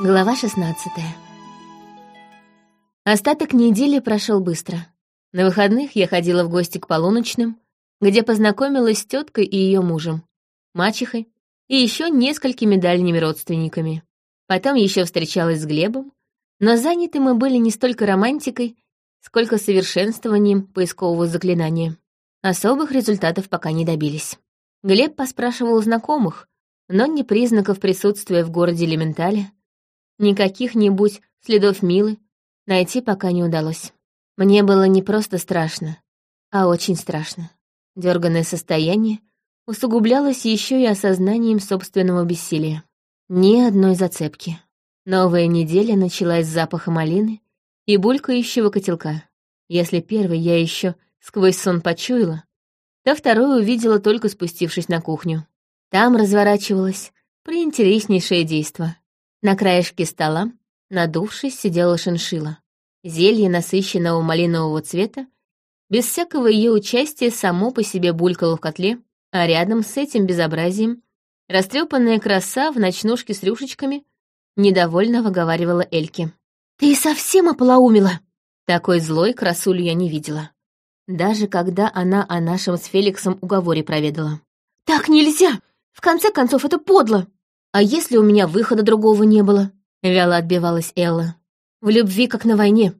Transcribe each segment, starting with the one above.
Глава 16 Остаток недели прошел быстро. На выходных я ходила в гости к полуночным, где познакомилась с теткой и ее мужем, мачехой и еще несколькими дальними родственниками. Потом еще встречалась с Глебом, но заняты мы были не столько романтикой, сколько совершенствованием поискового заклинания. Особых результатов пока не добились. Глеб поспрашивал знакомых, но ни признаков присутствия в городе Элементале, Никаких-нибудь следов Милы найти пока не удалось. Мне было не просто страшно, а очень страшно. Дёрганное состояние усугублялось еще и осознанием собственного бессилия. Ни одной зацепки. Новая неделя началась с запаха малины и булькающего котелка. Если первый я еще сквозь сон почуяла, то вторую увидела только спустившись на кухню. Там разворачивалось приинтереснейшее действо. На краешке стола, надувшись, сидела шиншила. Зелье насыщенного малинового цвета, без всякого ее участия, само по себе булькало в котле, а рядом с этим безобразием растрепанная краса в ночнушке с рюшечками недовольно выговаривала Эльке. «Ты совсем ополоумила!» Такой злой красулю я не видела. Даже когда она о нашем с Феликсом уговоре проведала. «Так нельзя! В конце концов, это подло!» «А если у меня выхода другого не было?» — вяло отбивалась Элла. «В любви, как на войне.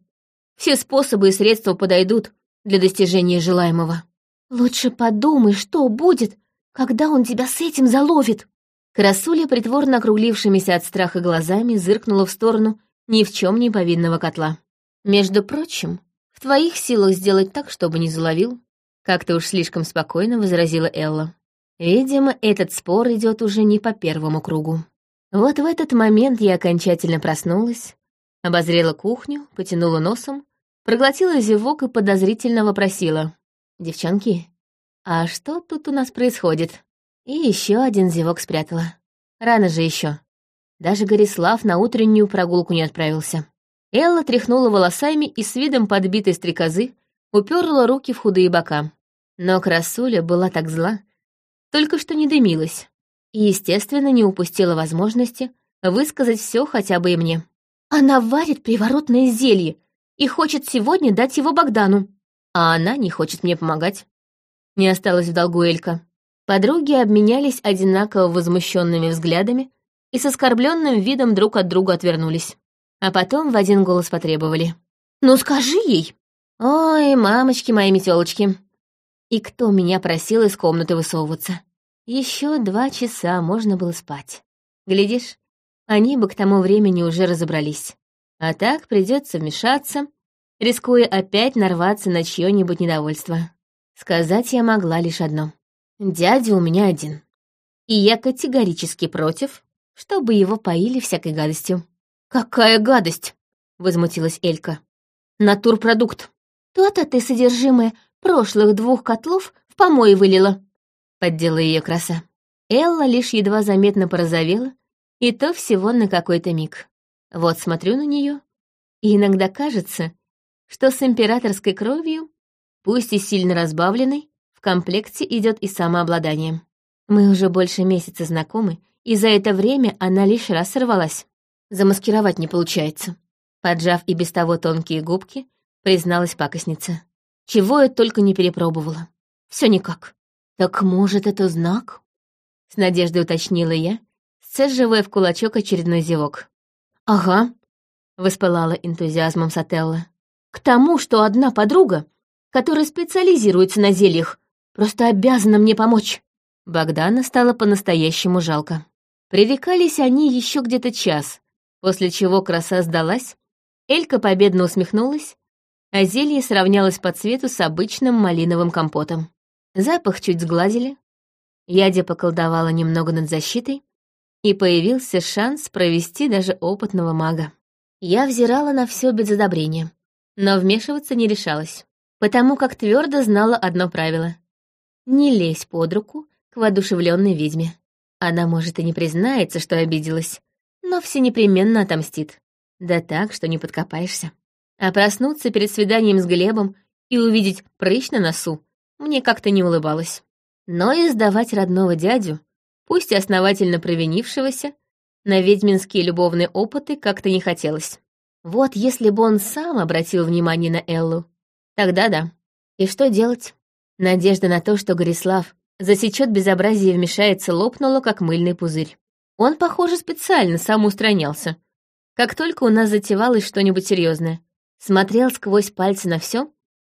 Все способы и средства подойдут для достижения желаемого». «Лучше подумай, что будет, когда он тебя с этим заловит». Красуля, притворно округлившимися от страха глазами, зыркнула в сторону ни в чем не повинного котла. «Между прочим, в твоих силах сделать так, чтобы не заловил», — как-то уж слишком спокойно возразила Элла. Видимо, этот спор идет уже не по первому кругу. Вот в этот момент я окончательно проснулась, обозрела кухню, потянула носом, проглотила зевок и подозрительно вопросила. «Девчонки, а что тут у нас происходит?» И еще один зевок спрятала. Рано же еще. Даже Горислав на утреннюю прогулку не отправился. Элла тряхнула волосами и с видом подбитой стрекозы уперла руки в худые бока. Но красуля была так зла, только что не дымилась. И, естественно, не упустила возможности высказать все хотя бы и мне. Она варит приворотное зелье и хочет сегодня дать его Богдану. А она не хочет мне помогать. Не осталось в долгу Элька. Подруги обменялись одинаково возмущенными взглядами и с оскорбленным видом друг от друга отвернулись. А потом в один голос потребовали. «Ну скажи ей!» «Ой, мамочки мои метелочки, и кто меня просил из комнаты высовываться? Еще два часа можно было спать. Глядишь, они бы к тому времени уже разобрались. А так придется вмешаться, рискуя опять нарваться на чье-нибудь недовольство. Сказать я могла лишь одно. Дядя у меня один. И я категорически против, чтобы его поили всякой гадостью. «Какая гадость!» — возмутилась Элька. «Натурпродукт. То-то ты содержимое прошлых двух котлов в помой вылила», — поддела ее краса. Элла лишь едва заметно порозовела, и то всего на какой-то миг. Вот смотрю на нее, и иногда кажется, что с императорской кровью, пусть и сильно разбавленной, в комплекте идет и самообладание. Мы уже больше месяца знакомы, и за это время она лишь раз сорвалась. Замаскировать не получается. Поджав и без того тонкие губки, призналась пакостница. Чего я только не перепробовала. Все никак. Так может, это знак? С надеждой уточнила я, сцеживая в кулачок очередной зевок. Ага, воспылала энтузиазмом Сателла. К тому, что одна подруга, которая специализируется на зельях, просто обязана мне помочь. Богдана стало по-настоящему жалко. Пререкались они еще где-то час, после чего краса сдалась, Элька победно усмехнулась а зелье сравнялось по цвету с обычным малиновым компотом. Запах чуть сгладили, Ядя поколдовала немного над защитой, и появился шанс провести даже опытного мага. Я взирала на все без одобрения, но вмешиваться не решалась, потому как твердо знала одно правило — не лезь под руку к воодушевленной ведьме. Она, может, и не признается, что обиделась, но все непременно отомстит. Да так, что не подкопаешься. А проснуться перед свиданием с Глебом и увидеть прыщ на носу мне как-то не улыбалось. Но и сдавать родного дядю, пусть и основательно провинившегося, На ведьминские любовные опыты как-то не хотелось. Вот если бы он сам обратил внимание на Эллу, тогда да. И что делать? Надежда на то, что Горислав засечет безобразие и вмешается, лопнула, как мыльный пузырь. Он, похоже, специально сам устранялся. Как только у нас затевалось что-нибудь серьезное, смотрел сквозь пальцы на все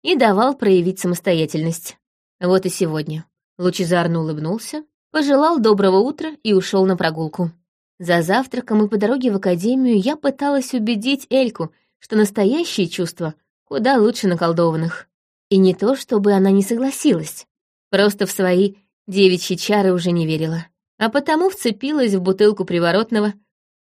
и давал проявить самостоятельность. Вот и сегодня. Лучезарно улыбнулся, пожелал доброго утра и ушел на прогулку. За завтраком и по дороге в академию я пыталась убедить Эльку, что настоящие чувства куда лучше наколдованных. И не то, чтобы она не согласилась, просто в свои девичьи чары уже не верила, а потому вцепилась в бутылку приворотного,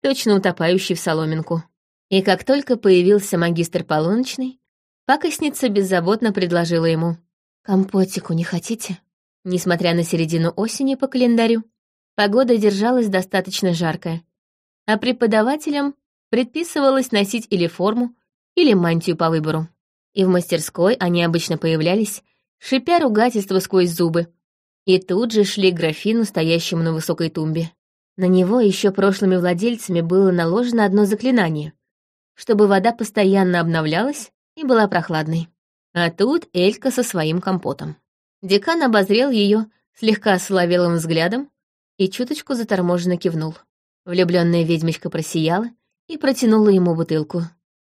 точно утопающей в соломинку. И как только появился магистр полуночный, пакостница беззаботно предложила ему. «Компотику не хотите?» Несмотря на середину осени по календарю, погода держалась достаточно жаркая, а преподавателям предписывалось носить или форму, или мантию по выбору. И в мастерской они обычно появлялись, шипя ругательство сквозь зубы, и тут же шли к графину, стоящему на высокой тумбе. На него еще прошлыми владельцами было наложено одно заклинание, чтобы вода постоянно обновлялась и была прохладной. А тут Элька со своим компотом. Декан обозрел ее слегка соловелым взглядом и чуточку заторможенно кивнул. Влюбленная ведьмочка просияла и протянула ему бутылку.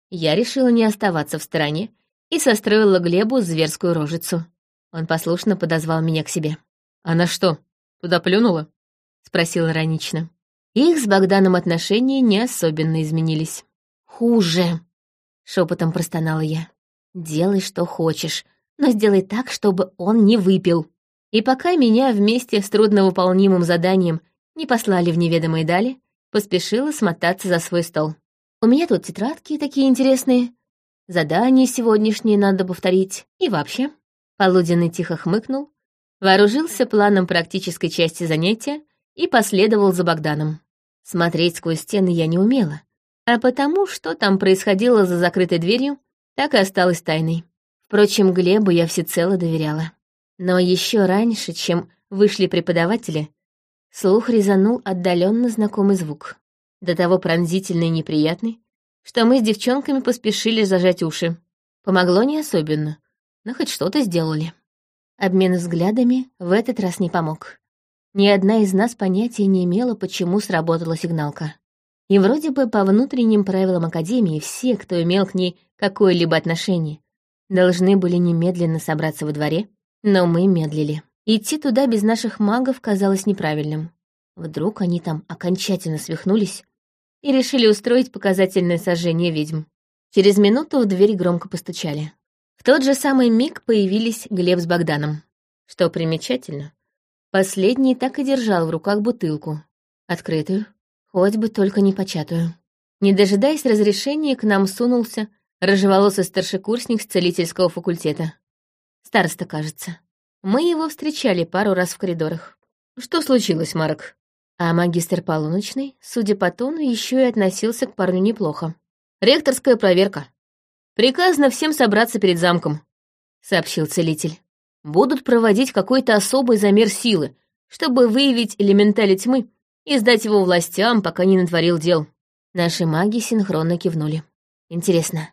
Я решила не оставаться в стороне и состроила Глебу зверскую рожицу. Он послушно подозвал меня к себе. «Она что, туда плюнула?» — спросил иронично. Их с Богданом отношения не особенно изменились. «Хуже!» — шепотом простонала я. «Делай, что хочешь, но сделай так, чтобы он не выпил. И пока меня вместе с трудновыполнимым заданием не послали в неведомые дали, поспешила смотаться за свой стол. У меня тут тетрадки такие интересные, задания сегодняшние надо повторить, и вообще. Полуденный тихо хмыкнул, вооружился планом практической части занятия и последовал за Богданом. Смотреть сквозь стены я не умела, а потому, что там происходило за закрытой дверью, так и осталось тайной. Впрочем, Глебу я всецело доверяла. Но еще раньше, чем вышли преподаватели, слух резанул отдаленно знакомый звук. До того пронзительный и неприятный, что мы с девчонками поспешили зажать уши. Помогло не особенно, но хоть что-то сделали. Обмен взглядами в этот раз не помог. Ни одна из нас понятия не имела, почему сработала сигналка. И вроде бы по внутренним правилам Академии все, кто имел к ней какое-либо отношение, должны были немедленно собраться во дворе, но мы медлили. Идти туда без наших магов казалось неправильным. Вдруг они там окончательно свихнулись и решили устроить показательное сожжение ведьм. Через минуту в дверь громко постучали. В тот же самый миг появились Глеб с Богданом. Что примечательно, последний так и держал в руках бутылку. Открытую, хоть бы только не початую. Не дожидаясь разрешения, к нам сунулся рыжеволосый старшекурсник с целительского факультета. Староста, кажется. Мы его встречали пару раз в коридорах. Что случилось, Марк? А магистр полуночный, судя по тону, еще и относился к парню неплохо. Ректорская проверка. Приказано всем собраться перед замком, сообщил целитель. Будут проводить какой-то особый замер силы, чтобы выявить элементали тьмы и сдать его властям, пока не натворил дел. Наши маги синхронно кивнули. Интересно,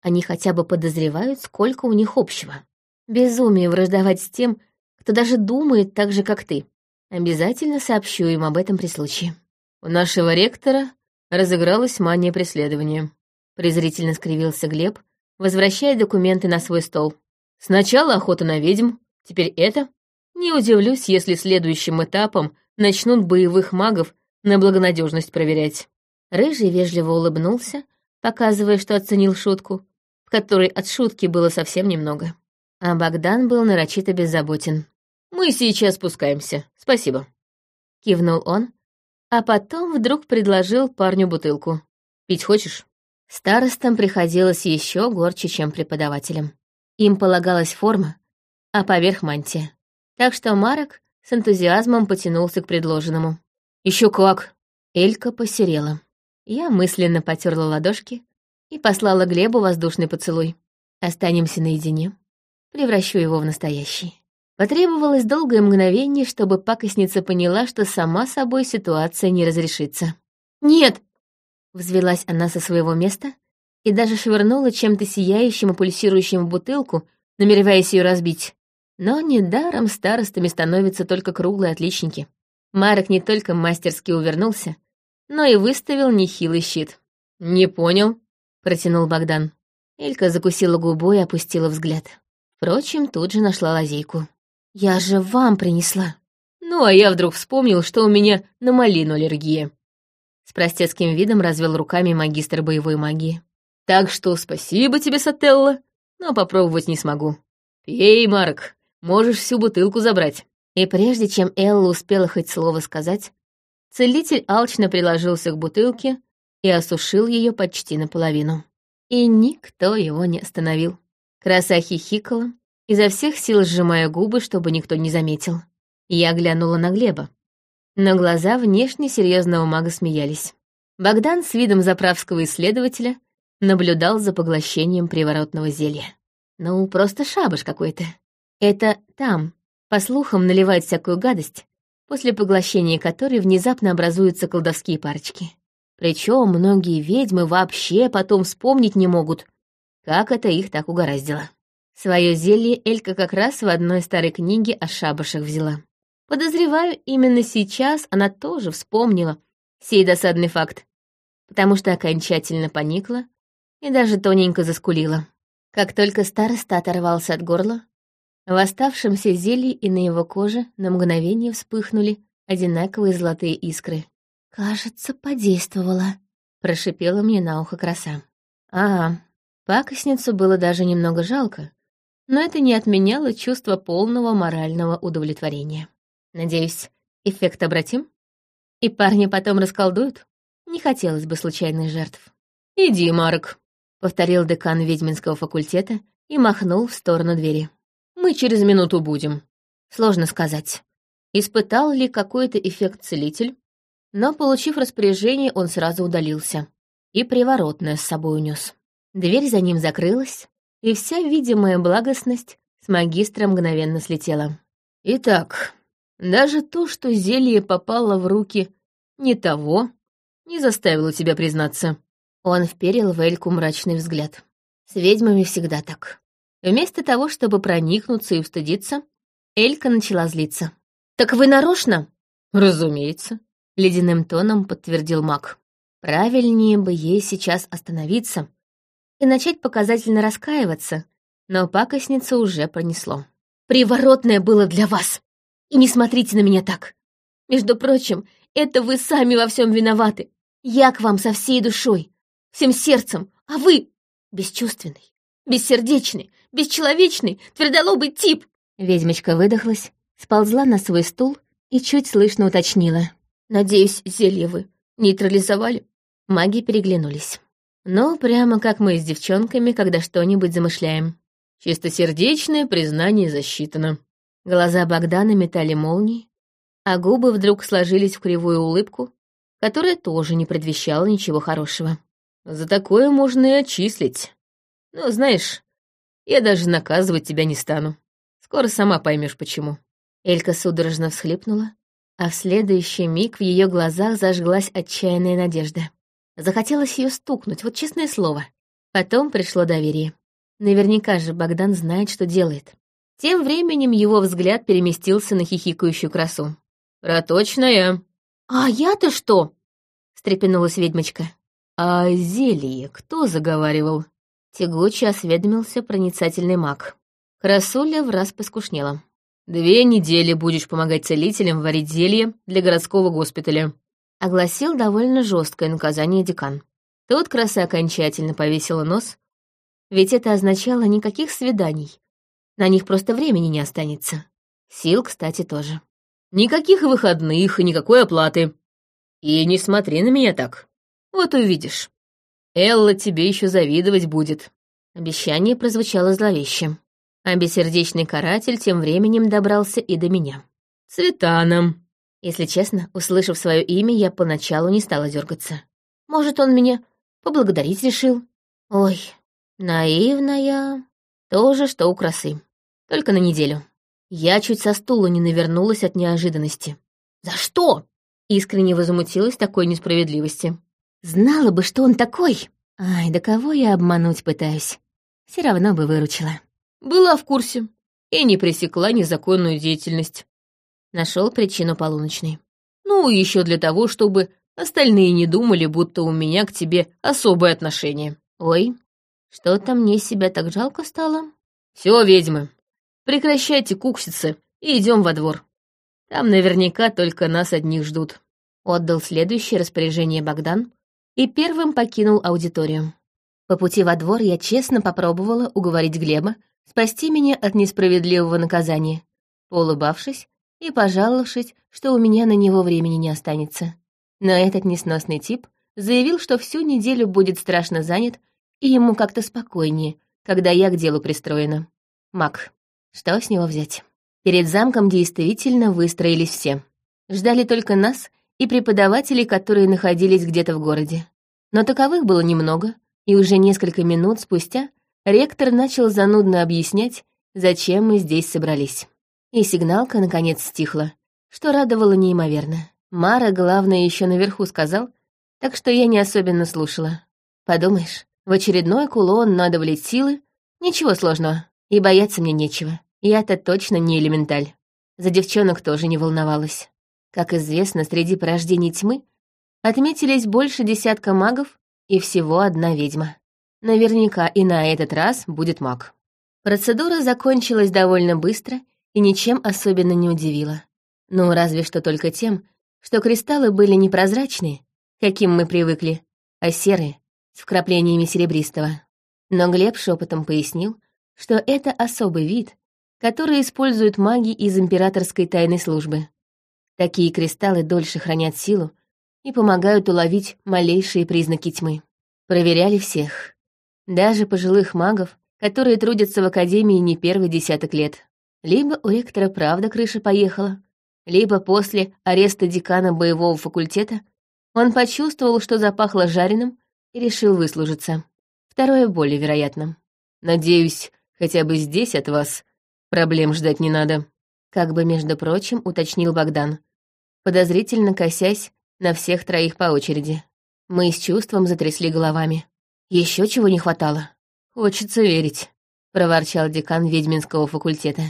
они хотя бы подозревают, сколько у них общего. Безумие враждовать с тем, кто даже думает так же, как ты. Обязательно сообщу им об этом при случае. У нашего ректора разыгралась мания преследования. Презрительно скривился Глеб, возвращая документы на свой стол. Сначала охота на ведьм, теперь это. Не удивлюсь, если следующим этапом начнут боевых магов на благонадежность проверять. Рыжий вежливо улыбнулся, показывая, что оценил шутку, в которой от шутки было совсем немного. А Богдан был нарочито беззаботен. «Мы сейчас спускаемся. Спасибо», — кивнул он, а потом вдруг предложил парню бутылку. «Пить хочешь?» Старостам приходилось еще горче, чем преподавателям. Им полагалась форма, а поверх мантия. Так что Марок с энтузиазмом потянулся к предложенному. Еще как!» Элька посерела. Я мысленно потерла ладошки и послала Глебу воздушный поцелуй. Останемся наедине. Превращу его в настоящий. Потребовалось долгое мгновение, чтобы пакостница поняла, что сама собой ситуация не разрешится. «Нет!» — взвелась она со своего места и даже швырнула чем-то сияющим и пульсирующим в бутылку, намереваясь ее разбить. Но недаром старостами становятся только круглые отличники. Марок не только мастерски увернулся, но и выставил нехилый щит. «Не понял», — протянул Богдан. Элька закусила губу и опустила взгляд. Впрочем, тут же нашла лазейку. «Я же вам принесла». «Ну, а я вдруг вспомнил, что у меня на малину аллергия». С простецким видом развел руками магистр боевой магии. «Так что спасибо тебе, Сателла, но попробовать не смогу. Пей, Марк, можешь всю бутылку забрать». И прежде чем Элла успела хоть слово сказать, целитель алчно приложился к бутылке и осушил ее почти наполовину. И никто его не остановил. Краса хихикала, изо всех сил сжимая губы, чтобы никто не заметил. Я глянула на Глеба. Но глаза внешне серьезного мага смеялись. Богдан с видом заправского исследователя наблюдал за поглощением приворотного зелья. Ну, просто шабаш какой-то. Это там, по слухам, наливают всякую гадость, после поглощения которой внезапно образуются колдовские парочки. Причем многие ведьмы вообще потом вспомнить не могут, как это их так угораздило. Свое зелье Элька как раз в одной старой книге о шабашах взяла. Подозреваю, именно сейчас она тоже вспомнила сей досадный факт, потому что окончательно поникла и даже тоненько заскулила. Как только староста оторвался от горла, в оставшемся зелье и на его коже на мгновение вспыхнули одинаковые золотые искры. «Кажется, подействовала», — прошипела мне на ухо краса. «Ага, пакостницу было даже немного жалко, но это не отменяло чувство полного морального удовлетворения. Надеюсь, эффект обратим? И парни потом расколдуют? Не хотелось бы случайных жертв». «Иди, Марк», — повторил декан ведьминского факультета и махнул в сторону двери. Мы через минуту будем. Сложно сказать, испытал ли какой-то эффект целитель, но, получив распоряжение, он сразу удалился и приворотное с собой унес. Дверь за ним закрылась, и вся видимая благостность с магистра мгновенно слетела. Итак, даже то, что зелье попало в руки не того, не заставило тебя признаться. Он вперил в Эльку мрачный взгляд. С ведьмами всегда так. Вместо того, чтобы проникнуться и устыдиться, Элька начала злиться. «Так вы нарочно?» «Разумеется», — ледяным тоном подтвердил маг. Правильнее бы ей сейчас остановиться и начать показательно раскаиваться, но пакостница уже пронесло. «Приворотное было для вас! И не смотрите на меня так! Между прочим, это вы сами во всем виноваты! Я к вам со всей душой, всем сердцем, а вы бесчувственный, бессердечный, бесчеловечный, твердолобый тип!» Ведьмочка выдохлась, сползла на свой стул и чуть слышно уточнила. «Надеюсь, зелье вы нейтрализовали?» Маги переглянулись. «Ну, прямо как мы с девчонками, когда что-нибудь замышляем. Чистосердечное признание засчитано». Глаза Богдана метали молнии, а губы вдруг сложились в кривую улыбку, которая тоже не предвещала ничего хорошего. «За такое можно и отчислить. Ну, знаешь, я даже наказывать тебя не стану. Скоро сама поймешь, почему». Элька судорожно всхлипнула, а в следующий миг в ее глазах зажглась отчаянная надежда. Захотелось ее стукнуть, вот честное слово. Потом пришло доверие. Наверняка же Богдан знает, что делает. Тем временем его взгляд переместился на хихикающую красу. «Проточная!» «А я-то что?» — встрепенулась ведьмочка. «А зелье кто заговаривал?» Тягуче осведомился проницательный маг. Красуля в раз поскушнела. «Две недели будешь помогать целителям варить зелье для городского госпиталя», — огласил довольно жесткое наказание декан. Тут краса окончательно повесила нос, ведь это означало никаких свиданий. На них просто времени не останется. Сил, кстати, тоже. Никаких выходных и никакой оплаты. И не смотри на меня так. Вот увидишь. Элла тебе еще завидовать будет». Обещание прозвучало зловеще. А бессердечный каратель тем временем добрался и до меня. «Цветаном». Если честно, услышав свое имя, я поначалу не стала дергаться. Может, он меня поблагодарить решил? Ой, наивная. То что у красы. Только на неделю. Я чуть со стула не навернулась от неожиданности. «За что?» Искренне возмутилась такой несправедливости. Знала бы, что он такой. Ай, да кого я обмануть пытаюсь. Все равно бы выручила. Была в курсе и не пресекла незаконную деятельность. Нашел причину полуночной. Ну, еще для того, чтобы остальные не думали, будто у меня к тебе особое отношение. Ой, что-то мне себя так жалко стало. Все, ведьмы, прекращайте кукситься и идем во двор. Там наверняка только нас одних ждут. Отдал следующее распоряжение Богдан и первым покинул аудиторию. По пути во двор я честно попробовала уговорить Глеба спасти меня от несправедливого наказания, улыбавшись и пожаловавшись, что у меня на него времени не останется. Но этот несносный тип заявил, что всю неделю будет страшно занят, и ему как-то спокойнее, когда я к делу пристроена. Мак, что с него взять? Перед замком действительно выстроились все. Ждали только нас и преподавателей, которые находились где-то в городе. Но таковых было немного, и уже несколько минут спустя ректор начал занудно объяснять, зачем мы здесь собрались. И сигналка, наконец, стихла, что радовало неимоверно. Мара, главное, еще наверху сказал, так что я не особенно слушала. Подумаешь, в очередной кулон надо влить силы, ничего сложного, и бояться мне нечего. Я-то точно не элементаль. За девчонок тоже не волновалась. Как известно, среди порождений тьмы отметились больше десятка магов и всего одна ведьма. Наверняка и на этот раз будет маг. Процедура закончилась довольно быстро и ничем особенно не удивила. Ну, разве что только тем, что кристаллы были не прозрачные, каким мы привыкли, а серые, с вкраплениями серебристого. Но Глеб шепотом пояснил, что это особый вид, которые используют маги из императорской тайной службы. Такие кристаллы дольше хранят силу и помогают уловить малейшие признаки тьмы. Проверяли всех. Даже пожилых магов, которые трудятся в академии не первый десяток лет. Либо у ректора правда крыша поехала, либо после ареста декана боевого факультета он почувствовал, что запахло жареным, и решил выслужиться. Второе более вероятно. «Надеюсь, хотя бы здесь от вас Проблем ждать не надо. Как бы, между прочим, уточнил Богдан, подозрительно косясь на всех троих по очереди. Мы с чувством затрясли головами. Еще чего не хватало. Хочется верить, проворчал декан ведьминского факультета.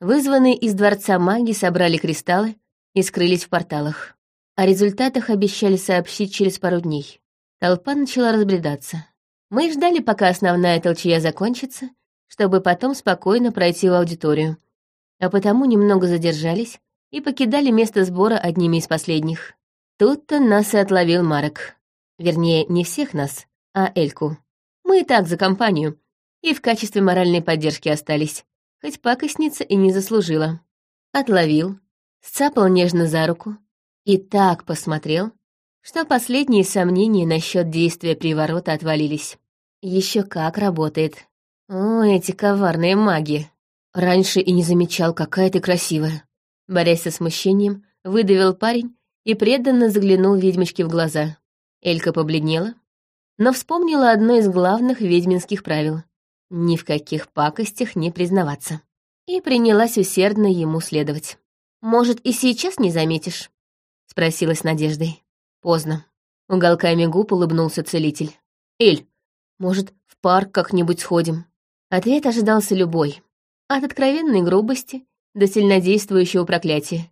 Вызванные из дворца маги собрали кристаллы и скрылись в порталах. О результатах обещали сообщить через пару дней. Толпа начала разбредаться. Мы ждали, пока основная толчья закончится, чтобы потом спокойно пройти в аудиторию, а потому немного задержались и покидали место сбора одними из последних. Тут-то нас и отловил Марок. Вернее, не всех нас, а Эльку. Мы и так за компанию, и в качестве моральной поддержки остались, хоть пакостница и не заслужила. Отловил, сцапал нежно за руку и так посмотрел, что последние сомнения насчет действия приворота отвалились. Еще как работает. О, эти коварные маги. Раньше и не замечал, какая ты красивая. Борясь со смущением, выдавил парень и преданно заглянул ведьмочке в глаза. Элька побледнела, но вспомнила одно из главных ведьминских правил — ни в каких пакостях не признаваться. И принялась усердно ему следовать. «Может, и сейчас не заметишь?» — спросила с надеждой. Поздно. Уголками губ улыбнулся целитель. «Эль, может, в парк как-нибудь сходим?» Ответ ожидался любой. От откровенной грубости до сильнодействующего проклятия.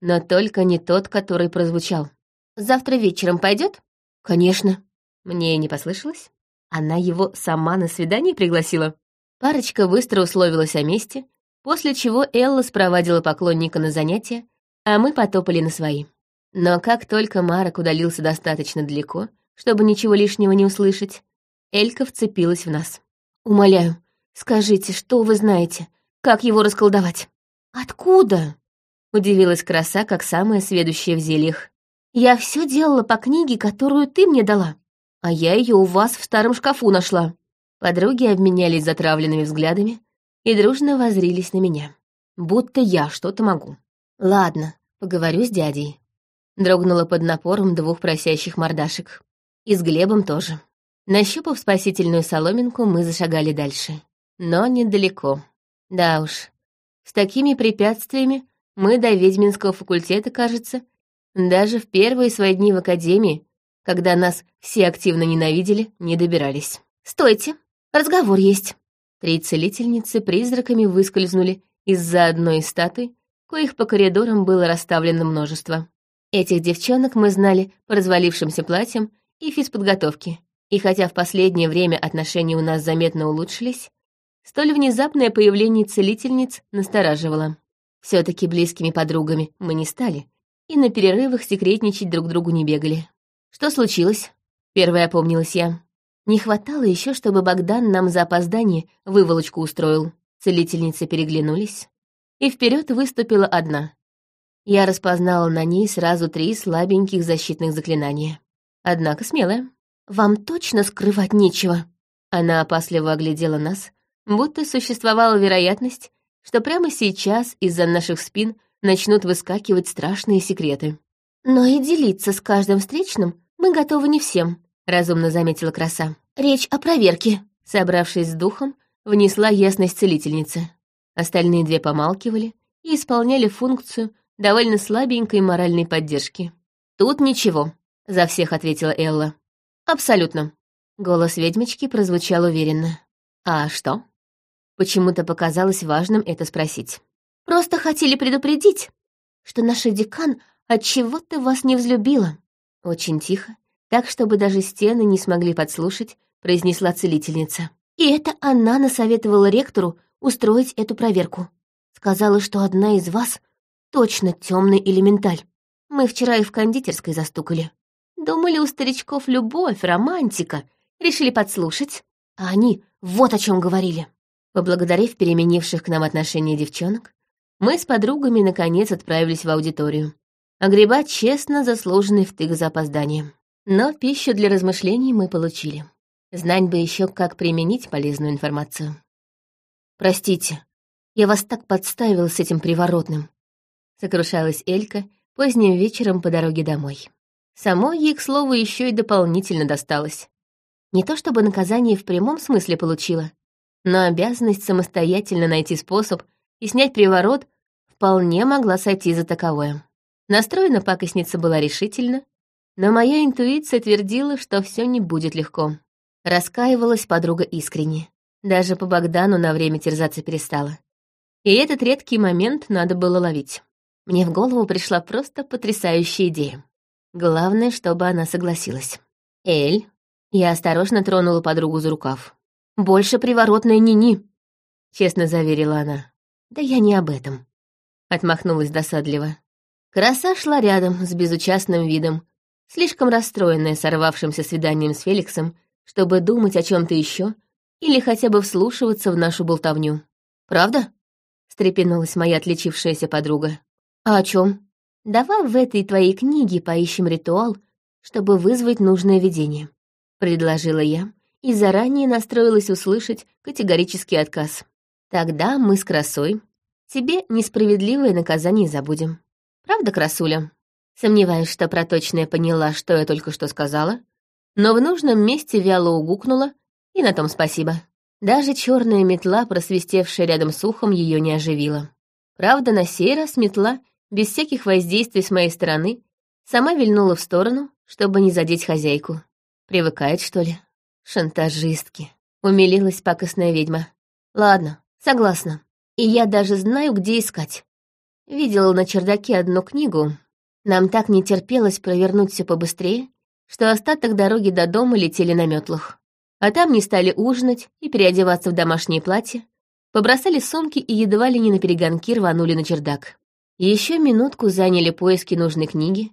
Но только не тот, который прозвучал. «Завтра вечером пойдет? «Конечно». Мне не послышалось. Она его сама на свидание пригласила. Парочка быстро условилась о месте, после чего Элла спровадила поклонника на занятия, а мы потопали на свои. Но как только Марок удалился достаточно далеко, чтобы ничего лишнего не услышать, Элька вцепилась в нас. Умоляю, скажите, что вы знаете? Как его расколдовать?» «Откуда?» — удивилась краса, как самая сведущая в зельях. «Я все делала по книге, которую ты мне дала, а я ее у вас в старом шкафу нашла». Подруги обменялись затравленными взглядами и дружно возрились на меня. Будто я что-то могу. «Ладно, поговорю с дядей». Дрогнула под напором двух просящих мордашек. И с Глебом тоже. Нащупав спасительную соломинку, мы зашагали дальше. Но недалеко. Да уж, с такими препятствиями мы до ведьминского факультета, кажется, Даже в первые свои дни в академии, когда нас все активно ненавидели, не добирались. «Стойте, разговор есть». Три целительницы призраками выскользнули из-за одной из статуй, коих по коридорам было расставлено множество. Этих девчонок мы знали по развалившимся платьям и физподготовке, и хотя в последнее время отношения у нас заметно улучшились, столь внезапное появление целительниц настораживало. все таки близкими подругами мы не стали, и на перерывах секретничать друг другу не бегали. «Что случилось?» — первая опомнилась я. Не хватало еще, чтобы Богдан нам за опоздание выволочку устроил. Целительницы переглянулись, и вперед выступила одна. Я распознала на ней сразу три слабеньких защитных заклинания. Однако смелая. «Вам точно скрывать нечего?» Она опасливо оглядела нас, будто существовала вероятность, что прямо сейчас из-за наших спин начнут выскакивать страшные секреты. «Но и делиться с каждым встречным мы готовы не всем», — разумно заметила краса. «Речь о проверке», — собравшись с духом, внесла ясность целительницы. Остальные две помалкивали и исполняли функцию довольно слабенькой моральной поддержки. «Тут ничего», — за всех ответила Элла. «Абсолютно». Голос ведьмочки прозвучал уверенно. «А что?» Почему-то показалось важным это спросить. «Просто хотели предупредить, что наша декан от чего то вас не взлюбила». Очень тихо, так, чтобы даже стены не смогли подслушать, произнесла целительница. И это она насоветовала ректору устроить эту проверку. Сказала, что одна из вас точно темный элементаль. Мы вчера и в кондитерской застукали. Думали, у старичков любовь, романтика. Решили подслушать. А они вот о чем говорили. Поблагодарив переменивших к нам отношения девчонок, мы с подругами наконец отправились в аудиторию. Огребать честно заслуженный втык за опозданием. Но пищу для размышлений мы получили. Знать бы еще, как применить полезную информацию. «Простите, я вас так подставила с этим приворотным», — сокрушалась Элька поздним вечером по дороге домой. Самой ей, к слову, еще и дополнительно досталось. Не то чтобы наказание в прямом смысле получила, но обязанность самостоятельно найти способ и снять приворот вполне могла сойти за таковое. Настроена пакостница была решительно, но моя интуиция твердила, что все не будет легко. Раскаивалась подруга искренне. Даже по Богдану на время терзаться перестала. И этот редкий момент надо было ловить. Мне в голову пришла просто потрясающая идея. Главное, чтобы она согласилась. «Эль», я осторожно тронула подругу за рукав. «Больше приворотная ни-ни», — честно заверила она. «Да я не об этом», — отмахнулась досадливо. Краса шла рядом с безучастным видом, слишком расстроенная сорвавшимся свиданием с Феликсом, чтобы думать о чем то еще или хотя бы вслушиваться в нашу болтовню. «Правда?» — встрепенулась моя отличившаяся подруга. «А о чем? Давай в этой твоей книге поищем ритуал, чтобы вызвать нужное видение», — предложила я и заранее настроилась услышать категорический отказ. «Тогда мы с красой тебе несправедливое наказание забудем. Правда, красуля?» Сомневаюсь, что проточная поняла, что я только что сказала, но в нужном месте вяло угукнула и на том спасибо. Даже черная метла, просвистевшая рядом с ухом, ее не оживила. Правда, на сей раз метла, без всяких воздействий с моей стороны, сама вильнула в сторону, чтобы не задеть хозяйку. Привыкает, что ли? Шантажистки. Умилилась пакостная ведьма. Ладно, согласна. И я даже знаю, где искать. Видела на чердаке одну книгу. Нам так не терпелось провернуть все побыстрее, что остаток дороги до дома летели на метлах. А там не стали ужинать и переодеваться в домашние платья, побросали сумки и едва ли не на перегонки рванули на чердак. Еще минутку заняли поиски нужной книги,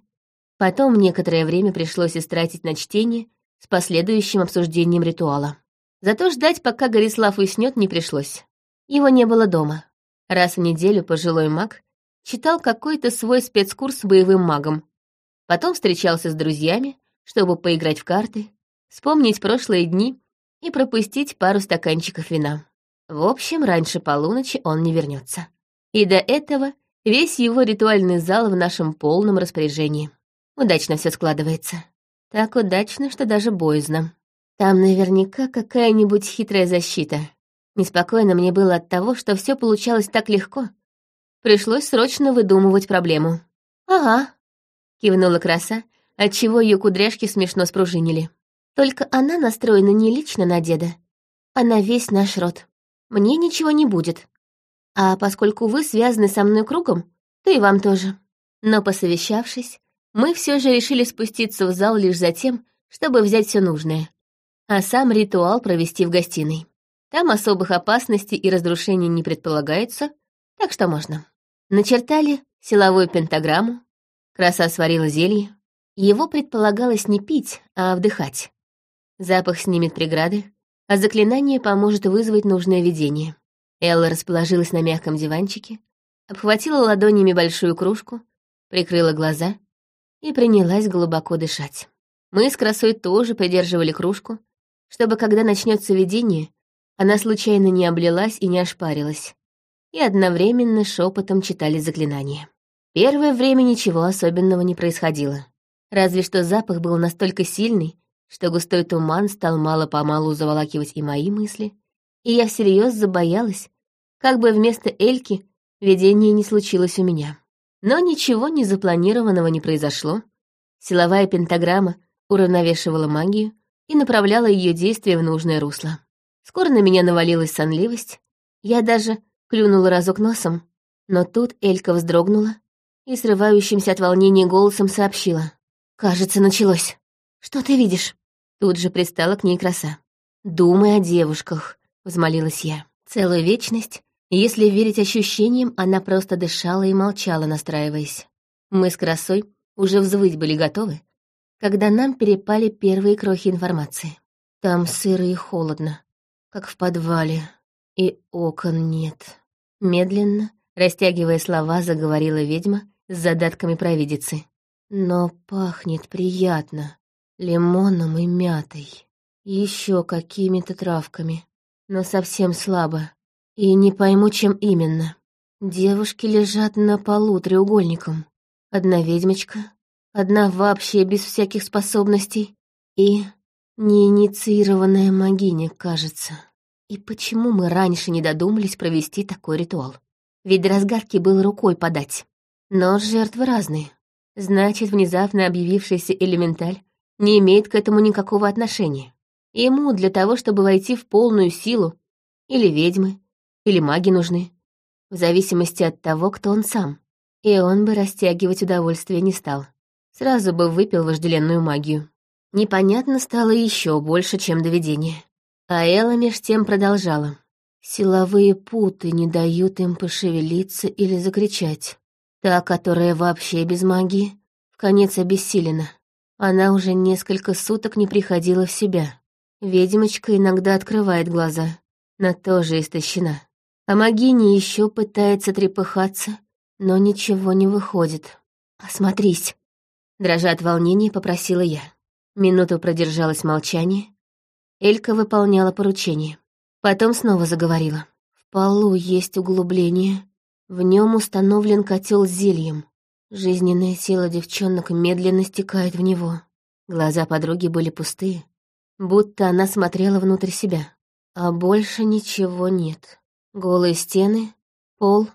потом некоторое время пришлось истратить на чтение с последующим обсуждением ритуала. Зато ждать, пока Горислав уснет, не пришлось. Его не было дома. Раз в неделю пожилой маг читал какой-то свой спецкурс боевым магом. Потом встречался с друзьями, чтобы поиграть в карты, вспомнить прошлые дни и пропустить пару стаканчиков вина. В общем, раньше полуночи он не вернется. И до этого весь его ритуальный зал в нашем полном распоряжении. Удачно все складывается. Так удачно, что даже боязно. Там наверняка какая-нибудь хитрая защита. Неспокойно мне было от того, что все получалось так легко. Пришлось срочно выдумывать проблему. Ага, — кивнула краса, отчего ее кудряшки смешно спружинили. «Только она настроена не лично на деда, а на весь наш род. Мне ничего не будет. А поскольку вы связаны со мной кругом, то и вам тоже». Но посовещавшись, мы все же решили спуститься в зал лишь за тем, чтобы взять все нужное, а сам ритуал провести в гостиной. Там особых опасностей и разрушений не предполагается, так что можно. Начертали силовую пентаграмму, краса сварила зелье. Его предполагалось не пить, а вдыхать. Запах снимет преграды, а заклинание поможет вызвать нужное видение. Элла расположилась на мягком диванчике, обхватила ладонями большую кружку, прикрыла глаза и принялась глубоко дышать. Мы с красой тоже придерживали кружку, чтобы, когда начнется видение, она случайно не облилась и не ошпарилась, и одновременно шепотом читали заклинания. Первое время ничего особенного не происходило. Разве что запах был настолько сильный, что густой туман стал мало-помалу заволакивать и мои мысли, и я всерьез забоялась, как бы вместо Эльки видение не случилось у меня. Но ничего незапланированного не произошло. Силовая пентаграмма уравновешивала магию и направляла ее действие в нужное русло. Скоро на меня навалилась сонливость. Я даже клюнула разок носом, но тут Элька вздрогнула и срывающимся от волнения голосом сообщила. «Кажется, началось. Что ты видишь?» Тут же пристала к ней краса. «Думай о девушках», — взмолилась я. Целую вечность если верить ощущениям, она просто дышала и молчала, настраиваясь. Мы с красой уже взвыть были готовы, когда нам перепали первые крохи информации. Там сыро и холодно, как в подвале, и окон нет. Медленно, растягивая слова, заговорила ведьма с задатками провидицы. Но пахнет приятно, лимоном и мятой, еще какими-то травками, но совсем слабо. И не пойму, чем именно. Девушки лежат на полу треугольником. Одна ведьмочка, одна вообще без всяких способностей и неинициированная магиня, кажется. И почему мы раньше не додумались провести такой ритуал? Ведь разгадки было рукой подать. Но жертвы разные. Значит, внезапно объявившийся элементаль не имеет к этому никакого отношения. Ему для того, чтобы войти в полную силу, или ведьмы, или маги нужны, в зависимости от того, кто он сам. И он бы растягивать удовольствие не стал. Сразу бы выпил вожделенную магию. Непонятно стало еще больше, чем доведение. А Элла меж тем продолжала. Силовые путы не дают им пошевелиться или закричать. Та, которая вообще без магии, в конец обессилена. Она уже несколько суток не приходила в себя. Ведьмочка иногда открывает глаза, но тоже истощена. А Магини еще пытается трепыхаться, но ничего не выходит. «Осмотрись!» Дрожа от волнения, попросила я. Минуту продержалось молчание. Элька выполняла поручение. Потом снова заговорила. В полу есть углубление. В нем установлен котел с зельем. Жизненная сила девчонок медленно стекает в него. Глаза подруги были пустые, будто она смотрела внутрь себя. А больше ничего нет. Голые стены, пол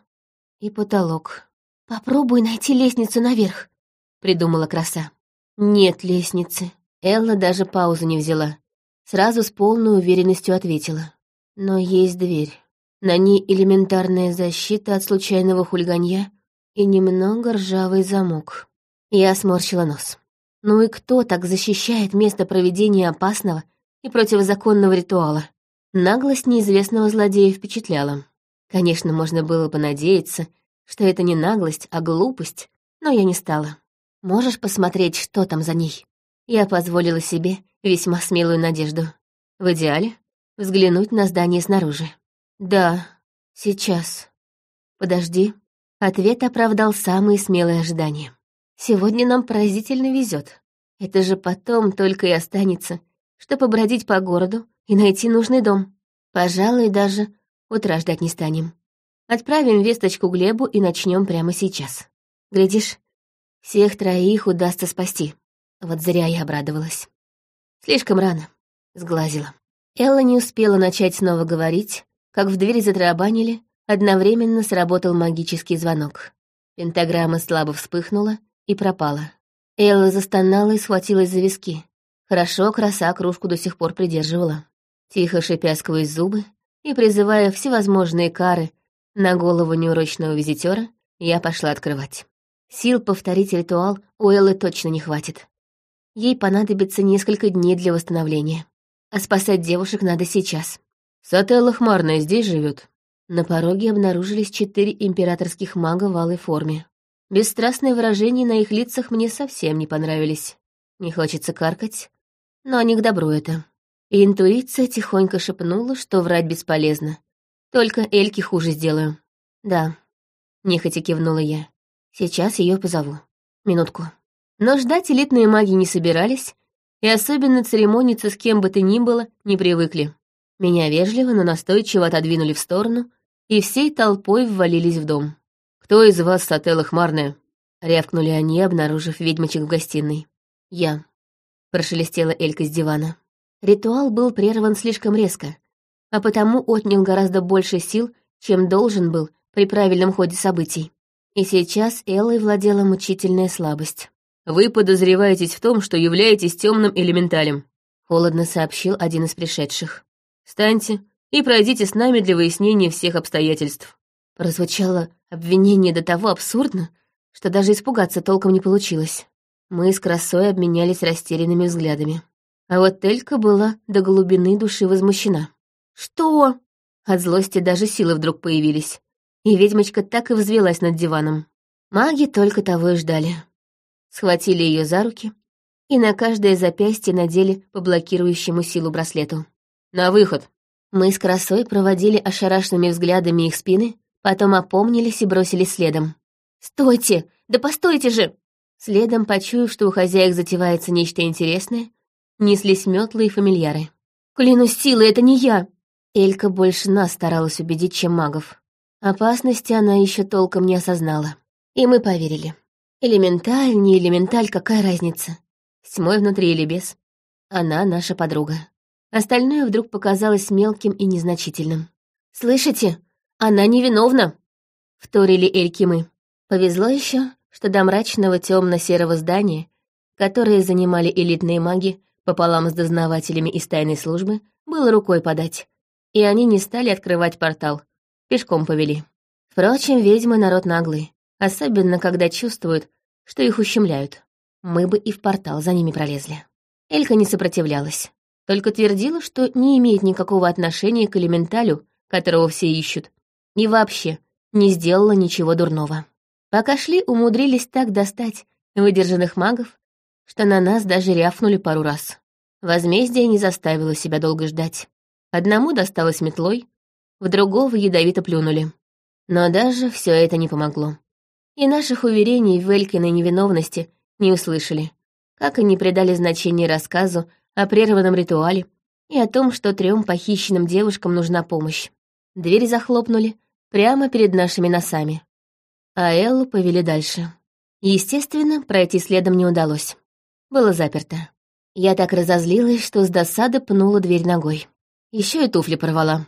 и потолок. «Попробуй найти лестницу наверх», — придумала краса. «Нет лестницы». Элла даже паузу не взяла. Сразу с полной уверенностью ответила. «Но есть дверь. На ней элементарная защита от случайного хулиганья и немного ржавый замок». Я сморщила нос. «Ну и кто так защищает место проведения опасного и противозаконного ритуала?» Наглость неизвестного злодея впечатляла. Конечно, можно было бы надеяться, что это не наглость, а глупость, но я не стала. Можешь посмотреть, что там за ней? Я позволила себе весьма смелую надежду. В идеале взглянуть на здание снаружи. Да, сейчас. Подожди. Ответ оправдал самые смелые ожидания. Сегодня нам поразительно везет. Это же потом только и останется, что побродить по городу и найти нужный дом. Пожалуй, даже утра ждать не станем. Отправим весточку Глебу и начнем прямо сейчас. Глядишь, всех троих удастся спасти. Вот зря я обрадовалась. Слишком рано. Сглазила. Элла не успела начать снова говорить, как в дверь затрабанили, одновременно сработал магический звонок. Пентаграмма слабо вспыхнула и пропала. Элла застонала и схватилась за виски. Хорошо краса кружку до сих пор придерживала. Тихо шипя сквозь зубы и призывая всевозможные кары на голову неурочного визитера, я пошла открывать. Сил повторить ритуал у Эллы точно не хватит. Ей понадобится несколько дней для восстановления. А спасать девушек надо сейчас. Сателла Хмарная здесь живет. На пороге обнаружились четыре императорских мага в алой форме. Бесстрастные выражения на их лицах мне совсем не понравились. Не хочется каркать, но не к добру это. И интуиция тихонько шепнула, что врать бесполезно. Только Эльке хуже сделаю. Да, нехотя кивнула я. Сейчас ее позову. Минутку. Но ждать элитные маги не собирались, и особенно церемониться с кем бы то ни было не привыкли. Меня вежливо, но настойчиво отодвинули в сторону, и всей толпой ввалились в дом. «Кто из вас Сателла Хмарная?» — рявкнули они, обнаружив ведьмочек в гостиной. «Я», — прошелестела Элька с дивана. Ритуал был прерван слишком резко, а потому отнял гораздо больше сил, чем должен был при правильном ходе событий. И сейчас Эллой владела мучительная слабость. «Вы подозреваетесь в том, что являетесь темным элементалем», — холодно сообщил один из пришедших. «Встаньте и пройдите с нами для выяснения всех обстоятельств». Прозвучало обвинение до того абсурдно, что даже испугаться толком не получилось. Мы с красой обменялись растерянными взглядами. А вот Телька была до глубины души возмущена. «Что?» От злости даже силы вдруг появились. И ведьмочка так и взвелась над диваном. Маги только того и ждали. Схватили ее за руки и на каждое запястье надели по блокирующему силу браслету. «На выход!» Мы с красой проводили ошарашенными взглядами их спины, потом опомнились и бросились следом. «Стойте! Да постойте же!» Следом, почуяв, что у хозяек затевается нечто интересное, неслись метлы и фамильяры. «Клянусь силой, это не я!» Элька больше нас старалась убедить, чем магов. Опасности она еще толком не осознала. И мы поверили. Элементаль, не элементаль, какая разница? С тьмой внутри или без? Она наша подруга. Остальное вдруг показалось мелким и незначительным. «Слышите? Она невиновна!» — вторили Эльки мы. Повезло еще, что до мрачного темно-серого здания, которое занимали элитные маги пополам с дознавателями из тайной службы, было рукой подать. И они не стали открывать портал, пешком повели. Впрочем, ведьмы народ наглый, особенно когда чувствуют, что их ущемляют. Мы бы и в портал за ними пролезли. Элька не сопротивлялась только твердила, что не имеет никакого отношения к элементалю, которого все ищут, и вообще не сделала ничего дурного. Пока шли, умудрились так достать выдержанных магов, что на нас даже рявкнули пару раз. Возмездие не заставило себя долго ждать. Одному досталось метлой, в другого ядовито плюнули. Но даже все это не помогло. И наших уверений в Элькиной невиновности не услышали, как и не придали значения рассказу о прерванном ритуале и о том, что трем похищенным девушкам нужна помощь. Двери захлопнули прямо перед нашими носами. А Эллу повели дальше. Естественно, пройти следом не удалось. Было заперто. Я так разозлилась, что с досады пнула дверь ногой. Еще и туфли порвала.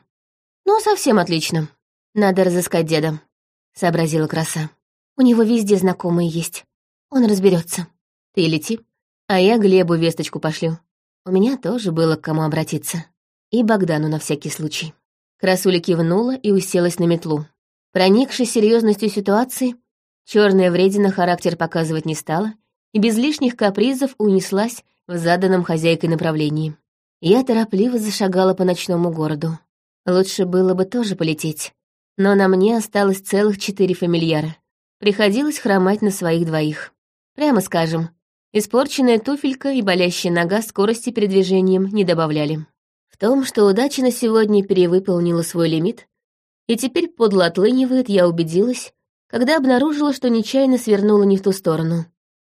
Ну, совсем отлично. Надо разыскать деда, — сообразила краса. У него везде знакомые есть. Он разберется. Ты лети, а я Глебу весточку пошлю. У меня тоже было к кому обратиться. И Богдану на всякий случай. Красуля кивнула и уселась на метлу. Проникшись серьезностью ситуации, черная вредина характер показывать не стала и без лишних капризов унеслась в заданном хозяйкой направлении. Я торопливо зашагала по ночному городу. Лучше было бы тоже полететь. Но на мне осталось целых четыре фамильяра. Приходилось хромать на своих двоих. Прямо скажем, Испорченная туфелька и болящая нога скорости передвижением не добавляли. В том, что удача на сегодня перевыполнила свой лимит, и теперь подло отлынивает, я убедилась, когда обнаружила, что нечаянно свернула не в ту сторону.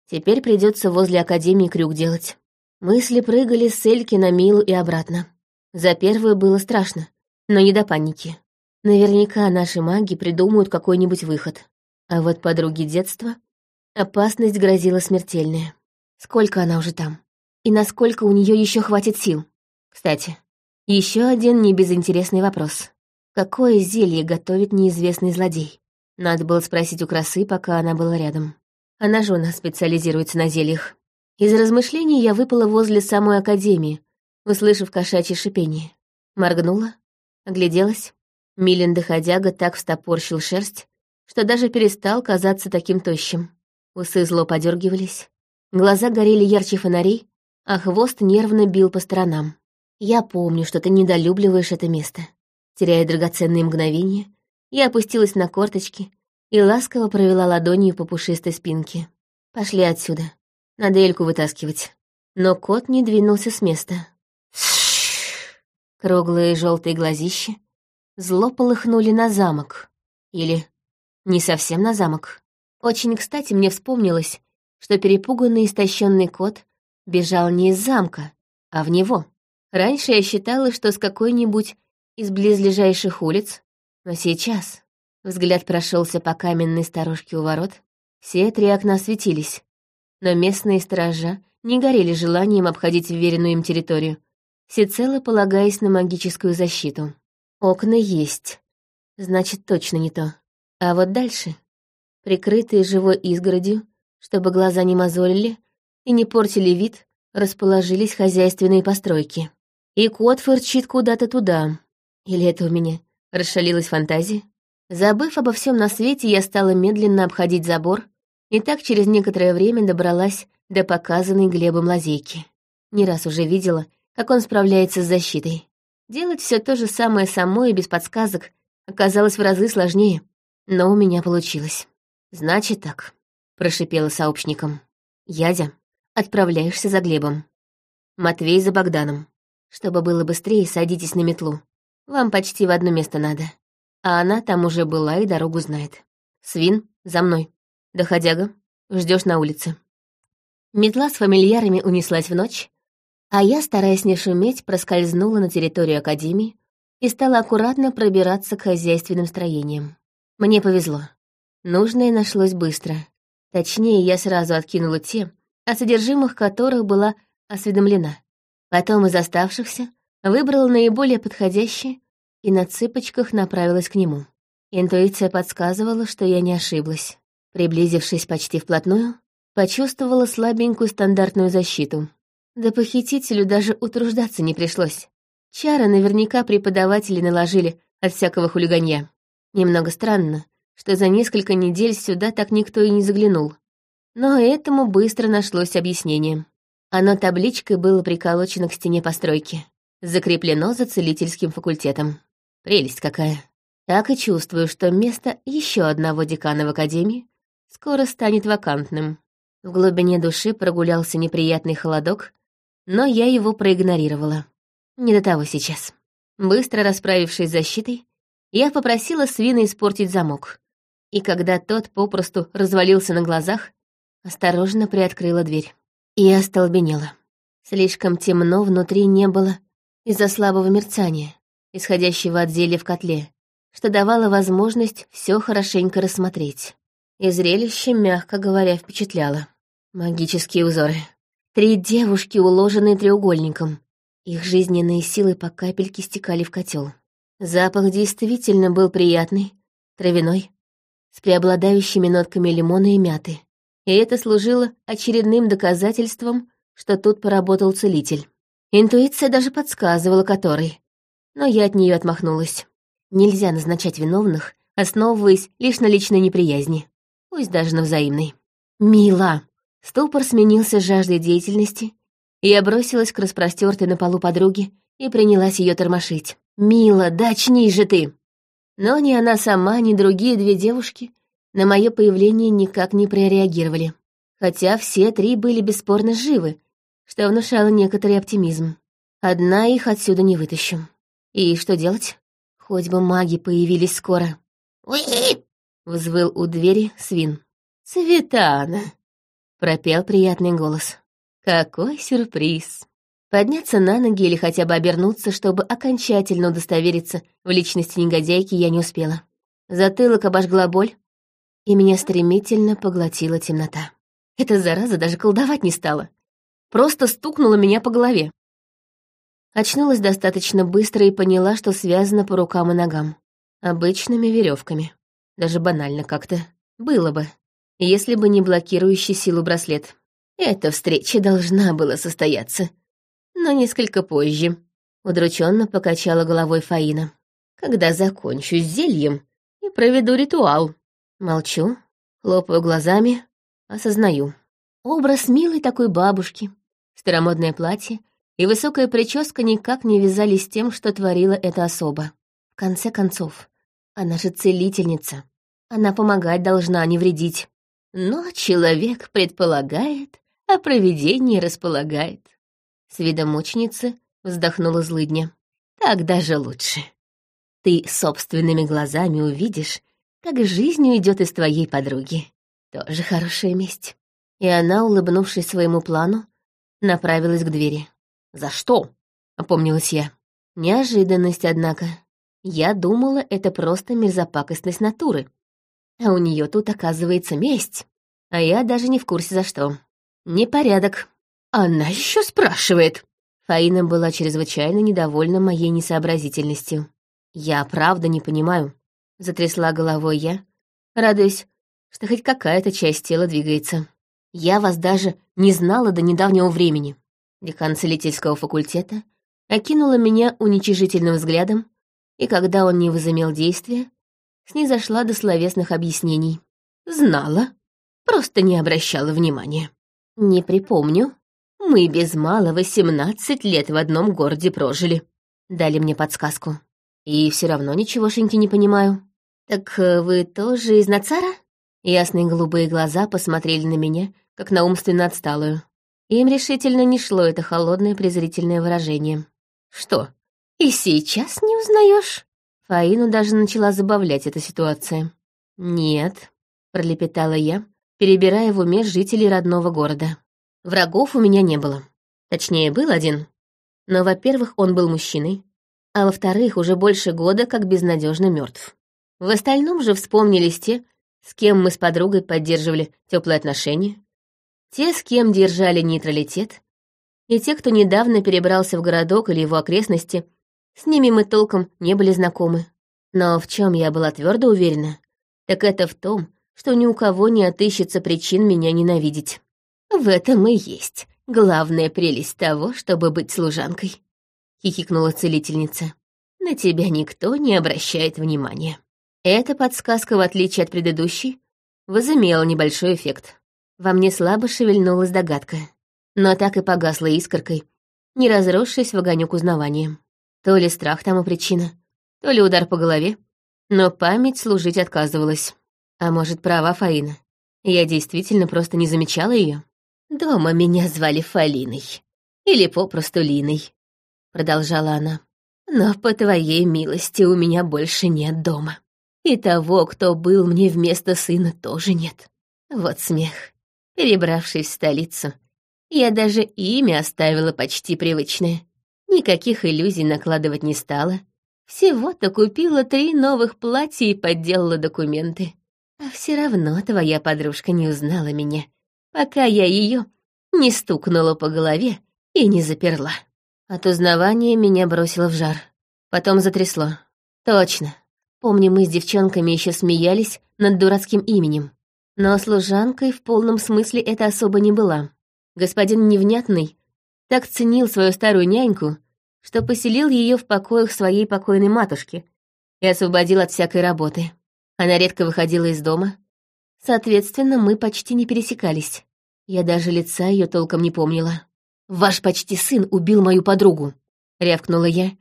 Теперь придется возле Академии крюк делать. Мысли прыгали с Эльки на Милу и обратно. За первую было страшно, но не до паники. Наверняка наши маги придумают какой-нибудь выход. А вот подруги детства опасность грозила смертельная. Сколько она уже там? И насколько у нее еще хватит сил? Кстати, еще один небезынтересный вопрос. Какое зелье готовит неизвестный злодей? Надо было спросить у красы, пока она была рядом. Она же у нас специализируется на зельях. Из размышлений я выпала возле самой академии, услышав кошачье шипение. Моргнула, огляделась. Милин доходяга так встопорщил шерсть, что даже перестал казаться таким тощим. Усы зло подергивались, глаза горели ярче фонарей, а хвост нервно бил по сторонам. Я помню, что ты недолюбливаешь это место. Теряя драгоценные мгновения, я опустилась на корточки и ласково провела ладонью по пушистой спинке. Пошли отсюда. Надо Эльку вытаскивать. Но кот не двинулся с места. Круглые желтые глазища зло полыхнули на замок. Или не совсем на замок. Очень кстати мне вспомнилось, что перепуганный истощенный кот бежал не из замка, а в него. Раньше я считала, что с какой-нибудь из близлежащих улиц, но сейчас взгляд прошелся по каменной сторожке у ворот, все три окна светились, но местные сторожа не горели желанием обходить вверенную им территорию, всецело полагаясь на магическую защиту. Окна есть, значит, точно не то. А вот дальше, прикрытые живой изгородью, чтобы глаза не мозолили и не портили вид, расположились хозяйственные постройки. И кот фырчит куда-то туда. Или это у меня расшалилась фантазия? Забыв обо всем на свете, я стала медленно обходить забор, и так через некоторое время добралась до показанной Глебом лазейки. Не раз уже видела, как он справляется с защитой. Делать все то же самое самой и без подсказок оказалось в разы сложнее, но у меня получилось. «Значит так», — прошипела сообщником. «Ядя, отправляешься за Глебом. Матвей за Богданом. Чтобы было быстрее, садитесь на метлу. Вам почти в одно место надо. А она там уже была и дорогу знает. Свин, за мной. Доходяга, ждешь на улице». Метла с фамильярами унеслась в ночь, а я, стараясь не шуметь, проскользнула на территорию Академии и стала аккуратно пробираться к хозяйственным строениям. Мне повезло. Нужное нашлось быстро. Точнее, я сразу откинула те, о содержимых которых была осведомлена. Потом из оставшихся выбрала наиболее подходящие и на цыпочках направилась к нему. Интуиция подсказывала, что я не ошиблась. Приблизившись почти вплотную, почувствовала слабенькую стандартную защиту. Да похитителю даже утруждаться не пришлось. Чары наверняка преподаватели наложили от всякого хулиганья. Немного странно, что за несколько недель сюда так никто и не заглянул. Но этому быстро нашлось объяснение. Оно табличкой было приколочено к стене постройки. Закреплено за целительским факультетом. Прелесть какая. Так и чувствую, что место еще одного декана в академии скоро станет вакантным. В глубине души прогулялся неприятный холодок, но я его проигнорировала. Не до того сейчас. Быстро расправившись с защитой, я попросила свина испортить замок. И когда тот попросту развалился на глазах, осторожно приоткрыла дверь. И остолбенела. Слишком темно внутри не было из-за слабого мерцания, исходящего от зелья в котле, что давало возможность все хорошенько рассмотреть. И зрелище, мягко говоря, впечатляло. Магические узоры. Три девушки, уложенные треугольником. Их жизненные силы по капельке стекали в котел. Запах действительно был приятный, травяной, с преобладающими нотками лимона и мяты. И это служило очередным доказательством, что тут поработал целитель. Интуиция даже подсказывала который, но я от нее отмахнулась. Нельзя назначать виновных, основываясь лишь на личной неприязни, пусть даже на взаимной. «Мила!» Ступор сменился жаждой деятельности, и я бросилась к распростертой на полу подруге и принялась ее тормошить. «Мила, да же ты!» Но ни она сама, ни другие две девушки на мое появление никак не прореагировали. Хотя все три были бесспорно живы, что внушало некоторый оптимизм. Одна их отсюда не вытащим. И что делать? Хоть бы маги появились скоро. «Уи!» — взвыл у двери свин. «Светана!» — пропел приятный голос. «Какой сюрприз!» Подняться на ноги или хотя бы обернуться, чтобы окончательно удостовериться в личности негодяйки, я не успела. Затылок обожгла боль, и меня стремительно поглотила темнота. Эта зараза даже колдовать не стала. Просто стукнула меня по голове. Очнулась достаточно быстро и поняла, что связана по рукам и ногам. Обычными веревками. Даже банально как-то. Было бы. если бы не блокирующий силу браслет. Эта встреча должна была состояться, но несколько позже. Удрученно покачала головой Фаина. Когда закончу с зельем и проведу ритуал. Молчу, хлопаю глазами, осознаю. Образ милой такой бабушки, старомодное платье и высокая прическа никак не вязались с тем, что творила эта особа. В конце концов, она же целительница. Она помогать должна, а не вредить. Но человек предполагает, а провидение располагает. С видом мученицы вздохнула злыдня. Так даже лучше. Ты собственными глазами увидишь, как жизнь уйдет из твоей подруги. Тоже хорошая месть. И она, улыбнувшись своему плану, направилась к двери. «За что?» — опомнилась я. Неожиданность, однако. Я думала, это просто мерзопакостность натуры. А у нее тут, оказывается, месть. А я даже не в курсе за что. Непорядок. Она еще спрашивает. Фаина была чрезвычайно недовольна моей несообразительностью. Я правда не понимаю. Затрясла головой я, радуясь, что хоть какая-то часть тела двигается. Я вас даже не знала до недавнего времени. Декан целительского факультета окинула меня уничижительным взглядом, и когда он не возымел действия, снизошла до словесных объяснений. Знала, просто не обращала внимания. Не припомню. Мы без мало восемнадцать лет в одном городе прожили. Дали мне подсказку. И все равно ничегошеньки не понимаю. Так э, вы тоже из Нацара? Ясные голубые глаза посмотрели на меня, как на умственно отсталую. Им решительно не шло это холодное презрительное выражение. «Что, и сейчас не узнаешь? Фаину даже начала забавлять эта ситуация. «Нет», — пролепетала я, перебирая в уме жителей родного города. Врагов у меня не было. Точнее, был один. Но, во-первых, он был мужчиной, а во-вторых, уже больше года как безнадежно мертв. В остальном же вспомнились те, с кем мы с подругой поддерживали теплые отношения, те, с кем держали нейтралитет, и те, кто недавно перебрался в городок или его окрестности, с ними мы толком не были знакомы. Но в чем я была твердо уверена, так это в том, что ни у кого не отыщется причин меня ненавидеть. В этом и есть главная прелесть того, чтобы быть служанкой, хихикнула целительница. На тебя никто не обращает внимания. Эта подсказка, в отличие от предыдущей, возымела небольшой эффект. Во мне слабо шевельнулась догадка, но так и погасла искоркой, не разросшись в огонек узнавания. То ли страх тому причина, то ли удар по голове, но память служить отказывалась. А может, права Фаина. Я действительно просто не замечала ее. «Дома меня звали Фалиной. Или попросту Линой», — продолжала она. «Но по твоей милости у меня больше нет дома. И того, кто был мне вместо сына, тоже нет. Вот смех. Перебравшись в столицу, я даже имя оставила почти привычное. Никаких иллюзий накладывать не стала. Всего-то купила три новых платья и подделала документы. А все равно твоя подружка не узнала меня, пока я ее не стукнула по голове и не заперла. От узнавания меня бросило в жар. Потом затрясло. Точно. Помню, мы с девчонками еще смеялись над дурацким именем. Но служанкой в полном смысле это особо не была. Господин Невнятный так ценил свою старую няньку, что поселил ее в покоях своей покойной матушки и освободил от всякой работы. Она редко выходила из дома. Соответственно, мы почти не пересекались. Я даже лица ее толком не помнила. «Ваш почти сын убил мою подругу», — рявкнула я,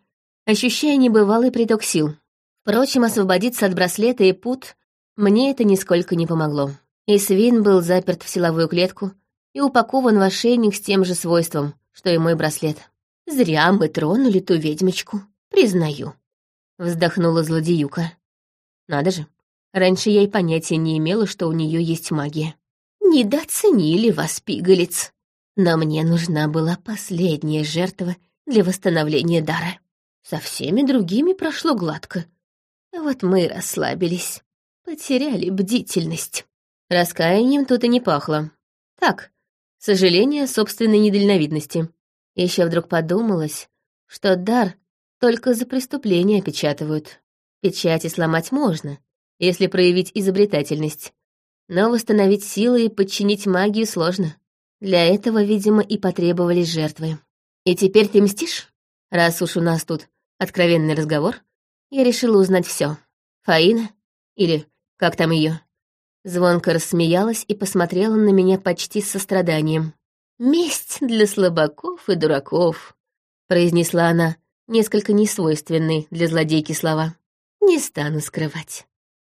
ощущая небывалый приток сил. Впрочем, освободиться от браслета и пут мне это нисколько не помогло. И свин был заперт в силовую клетку и упакован в ошейник с тем же свойством, что и мой браслет. Зря мы тронули ту ведьмочку, признаю. Вздохнула злодеюка. Надо же, раньше я и понятия не имела, что у нее есть магия. Недооценили вас, пигалец. Но мне нужна была последняя жертва для восстановления дара. Со всеми другими прошло гладко. Вот мы расслабились, потеряли бдительность. Раскаянием тут и не пахло. Так, сожаление собственной недальновидности. Еще вдруг подумалось, что дар только за преступление печатывают. Печати сломать можно, если проявить изобретательность. Но восстановить силы и подчинить магию сложно. Для этого, видимо, и потребовались жертвы. И теперь ты мстишь? Раз уж у нас тут откровенный разговор, я решила узнать все. Фаина? Или как там ее? Звонко рассмеялась и посмотрела на меня почти с состраданием. «Месть для слабаков и дураков», — произнесла она, несколько несвойственные для злодейки слова. «Не стану скрывать.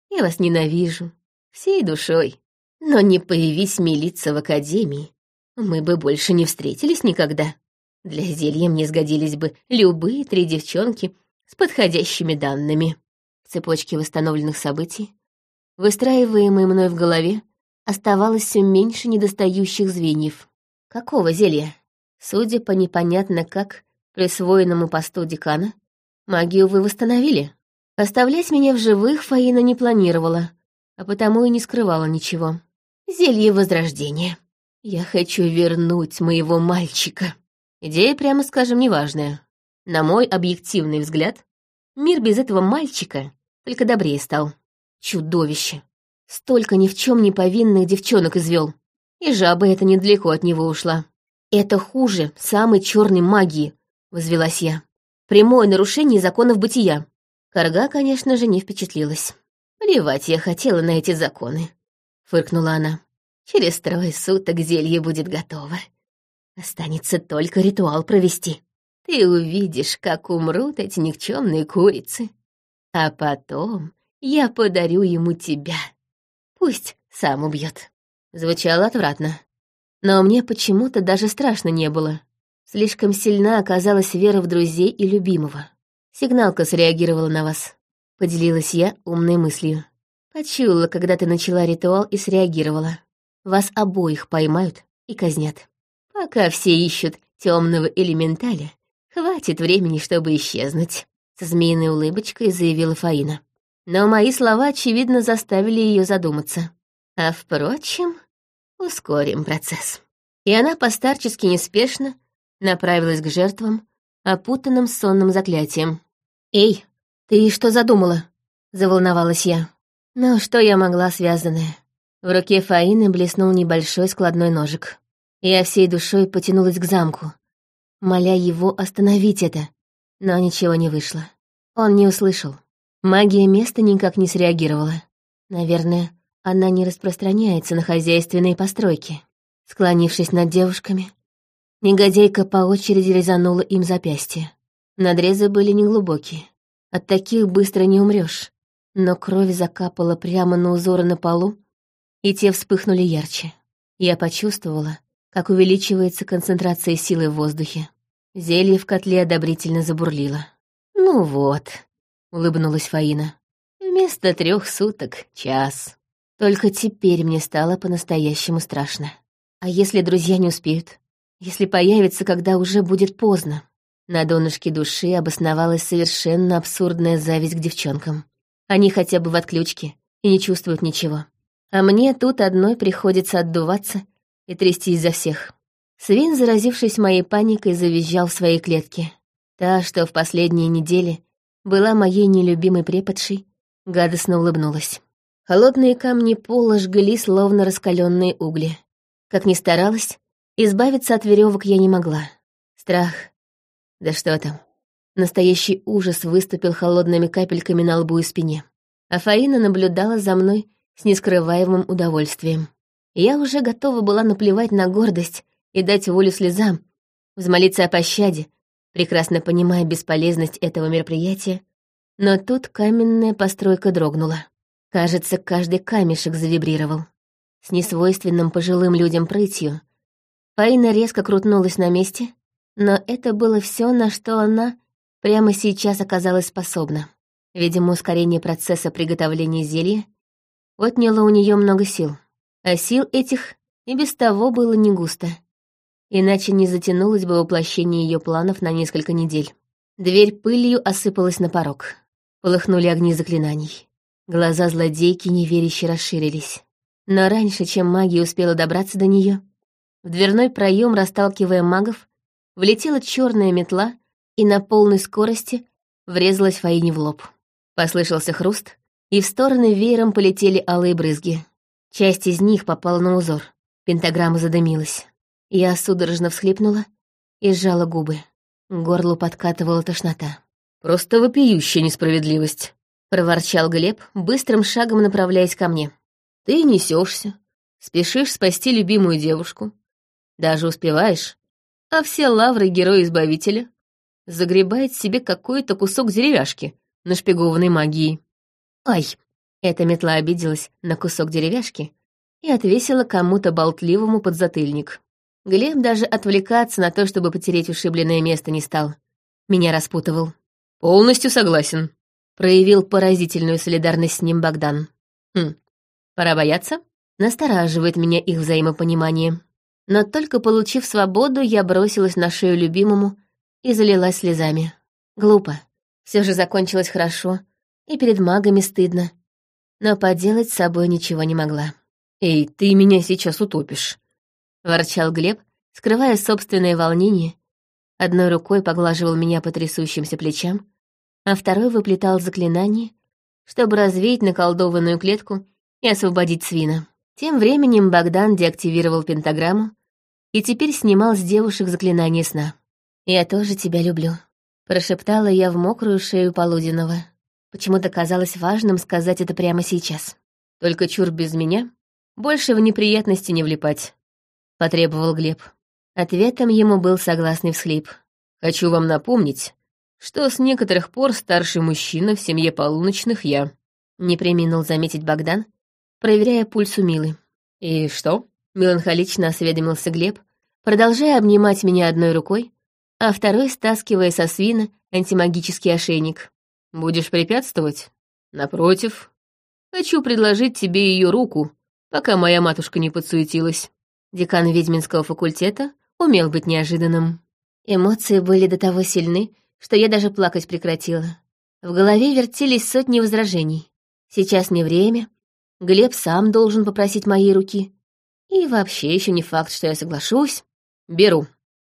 Я вас ненавижу, всей душой. Но не появись милиться в академии, мы бы больше не встретились никогда. Для зелья мне сгодились бы любые три девчонки с подходящими данными». В цепочке восстановленных событий, выстраиваемой мной в голове, оставалось все меньше недостающих звеньев. Какого зелья? Судя по непонятно как присвоенному посту декана, магию вы восстановили. Оставлять меня в живых Фаина не планировала, а потому и не скрывала ничего. Зелье возрождения. Я хочу вернуть моего мальчика. Идея, прямо скажем, неважная. На мой объективный взгляд, мир без этого мальчика только добрее стал. Чудовище. Столько ни в чем не повинных девчонок извел. И жаба эта недалеко от него ушла. Это хуже самой черной магии, — возвелась я. «Прямое нарушение законов бытия». Карга, конечно же, не впечатлилась. «Плевать я хотела на эти законы», — фыркнула она. «Через трое суток зелье будет готово. Останется только ритуал провести. Ты увидишь, как умрут эти никчемные курицы. А потом я подарю ему тебя. Пусть сам убьет». Звучало отвратно. Но мне почему-то даже страшно не было. Слишком сильна оказалась вера в друзей и любимого. Сигналка среагировала на вас. Поделилась я умной мыслью. Почуяла, когда ты начала ритуал и среагировала. Вас обоих поймают и казнят. Пока все ищут темного элементаля, хватит времени, чтобы исчезнуть. Со змеиной улыбочкой заявила Фаина. Но мои слова, очевидно, заставили ее задуматься. А впрочем, ускорим процесс. И она постарчески неспешно, направилась к жертвам, опутанным сонным заклятием. «Эй, ты что задумала?» — заволновалась я. «Ну, что я могла, связанная?» В руке Фаины блеснул небольшой складной ножик. Я всей душой потянулась к замку, моля его остановить это, но ничего не вышло. Он не услышал. Магия места никак не среагировала. Наверное, она не распространяется на хозяйственные постройки. Склонившись над девушками, Негодяйка по очереди резанула им запястье. Надрезы были неглубокие. От таких быстро не умрешь. Но кровь закапала прямо на узоры на полу, и те вспыхнули ярче. Я почувствовала, как увеличивается концентрация силы в воздухе. Зелье в котле одобрительно забурлило. «Ну вот», — улыбнулась Фаина. «Вместо трех суток — час. Только теперь мне стало по-настоящему страшно. А если друзья не успеют? если появится, когда уже будет поздно. На донышке души обосновалась совершенно абсурдная зависть к девчонкам. Они хотя бы в отключке и не чувствуют ничего. А мне тут одной приходится отдуваться и трясти изо всех. Свин, заразившись моей паникой, завизжал в своей клетке. Та, что в последние недели была моей нелюбимой преподшей, гадостно улыбнулась. Холодные камни пола жгли, словно раскаленные угли. Как ни старалась, Избавиться от веревок я не могла. Страх. Да что там. Настоящий ужас выступил холодными капельками на лбу и спине. А наблюдала за мной с нескрываемым удовольствием. Я уже готова была наплевать на гордость и дать волю слезам, взмолиться о пощаде, прекрасно понимая бесполезность этого мероприятия, но тут каменная постройка дрогнула. Кажется, каждый камешек завибрировал. С несвойственным пожилым людям прытью Фаина резко крутнулась на месте, но это было все, на что она прямо сейчас оказалась способна. Видимо, ускорение процесса приготовления зелья отняло у нее много сил. А сил этих и без того было не густо. Иначе не затянулось бы воплощение ее планов на несколько недель. Дверь пылью осыпалась на порог. Полыхнули огни заклинаний. Глаза злодейки неверяще расширились. Но раньше, чем магия успела добраться до нее, в дверной проем, расталкивая магов, влетела черная метла и на полной скорости врезалась Фаине в лоб. Послышался хруст, и в стороны веером полетели алые брызги. Часть из них попала на узор. Пентаграмма задымилась. Я судорожно всхлипнула и сжала губы. К горлу подкатывала тошнота. «Просто вопиющая несправедливость», — проворчал Глеб, быстрым шагом направляясь ко мне. «Ты несешься, спешишь спасти любимую девушку, даже успеваешь, а все лавры героя-избавителя загребает себе какой-то кусок деревяшки, нашпигованной магией. Ай, эта метла обиделась на кусок деревяшки и отвесила кому-то болтливому подзатыльник. Глеб даже отвлекаться на то, чтобы потереть ушибленное место, не стал. Меня распутывал. «Полностью согласен», — проявил поразительную солидарность с ним Богдан. «Хм, пора бояться?» Настораживает меня их взаимопонимание. Но только получив свободу, я бросилась на шею любимому и залилась слезами. Глупо. Все же закончилось хорошо, и перед магами стыдно. Но поделать с собой ничего не могла. «Эй, ты меня сейчас утопишь», — ворчал Глеб, скрывая собственное волнение. Одной рукой поглаживал меня по трясущимся плечам, а второй выплетал заклинание, чтобы развеять наколдованную клетку и освободить свина. Тем временем Богдан деактивировал пентаграмму и теперь снимал с девушек заклинание сна. «Я тоже тебя люблю», — прошептала я в мокрую шею Полуденного. Почему-то казалось важным сказать это прямо сейчас. «Только чур без меня, больше в неприятности не влипать», — потребовал Глеб. Ответом ему был согласный всхлип. «Хочу вам напомнить, что с некоторых пор старший мужчина в семье полуночных я», — не приминул заметить Богдан, проверяя пульс у Милы. «И что?» — меланхолично осведомился Глеб, продолжая обнимать меня одной рукой, а второй стаскивая со свина антимагический ошейник. «Будешь препятствовать? Напротив. Хочу предложить тебе ее руку, пока моя матушка не подсуетилась». Декан ведьминского факультета умел быть неожиданным. Эмоции были до того сильны, что я даже плакать прекратила. В голове вертелись сотни возражений. Сейчас не время. Глеб сам должен попросить моей руки. И вообще еще не факт, что я соглашусь. «Беру»,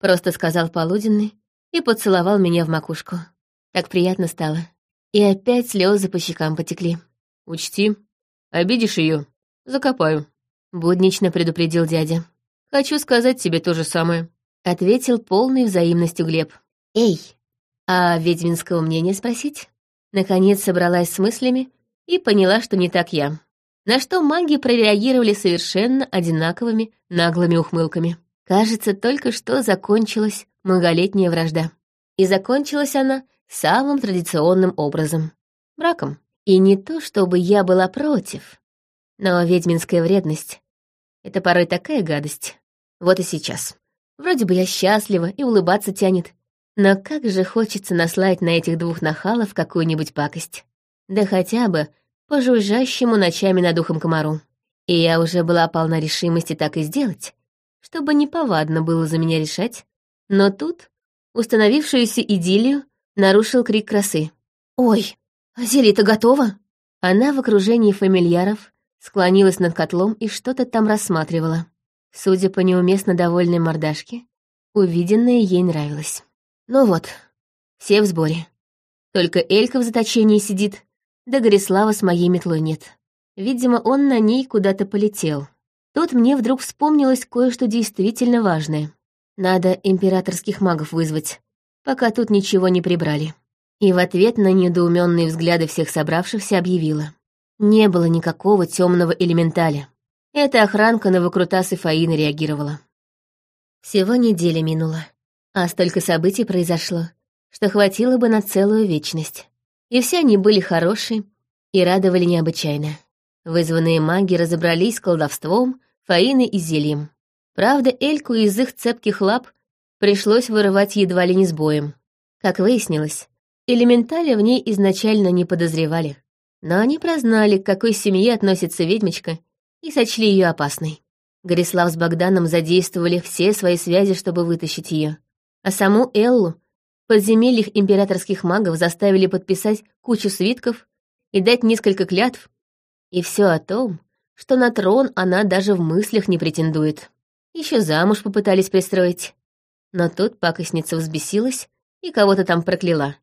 Просто сказал полуденный и поцеловал меня в макушку. Так приятно стало. И опять слезы по щекам потекли. «Учти, обидишь ее, закопаю», — буднично предупредил дядя. «Хочу сказать тебе то же самое», — ответил полный взаимностью Глеб. «Эй, а ведьминского мнения спросить?» Наконец собралась с мыслями и поняла, что не так я. На что маги прореагировали совершенно одинаковыми наглыми ухмылками. Кажется, только что закончилась многолетняя вражда. И закончилась она самым традиционным образом — браком. И не то, чтобы я была против, но ведьминская вредность — это порой такая гадость. Вот и сейчас. Вроде бы я счастлива и улыбаться тянет, но как же хочется наслать на этих двух нахалов какую-нибудь пакость. Да хотя бы по жужжащему ночами над ухом комару. И я уже была полна решимости так и сделать, чтобы неповадно было за меня решать, но тут установившуюся идиллию нарушил крик красы. «Ой, а зелье-то готово!» Она в окружении фамильяров склонилась над котлом и что-то там рассматривала. Судя по неуместно довольной мордашке, увиденное ей нравилось. Ну вот, все в сборе. Только Элька в заточении сидит, да Горислава с моей метлой нет. Видимо, он на ней куда-то полетел. Тут мне вдруг вспомнилось кое-что действительно важное. Надо императорских магов вызвать, пока тут ничего не прибрали. И в ответ на недоуменные взгляды всех собравшихся объявила. Не было никакого темного элементаля. Эта охранка на выкрутасы Фаины реагировала. Всего неделя минула, а столько событий произошло, что хватило бы на целую вечность. И все они были хорошие и радовали необычайно. Вызванные маги разобрались с колдовством, фаиной и зельем. Правда, Эльку из их цепких лап пришлось вырывать едва ли не с боем. Как выяснилось, элементали в ней изначально не подозревали. Но они прознали, к какой семье относится ведьмочка, и сочли ее опасной. Горислав с Богданом задействовали все свои связи, чтобы вытащить ее. А саму Эллу подземельях императорских магов заставили подписать кучу свитков и дать несколько клятв, и все о том, что на трон она даже в мыслях не претендует. Еще замуж попытались пристроить. Но тут пакостница взбесилась и кого-то там прокляла.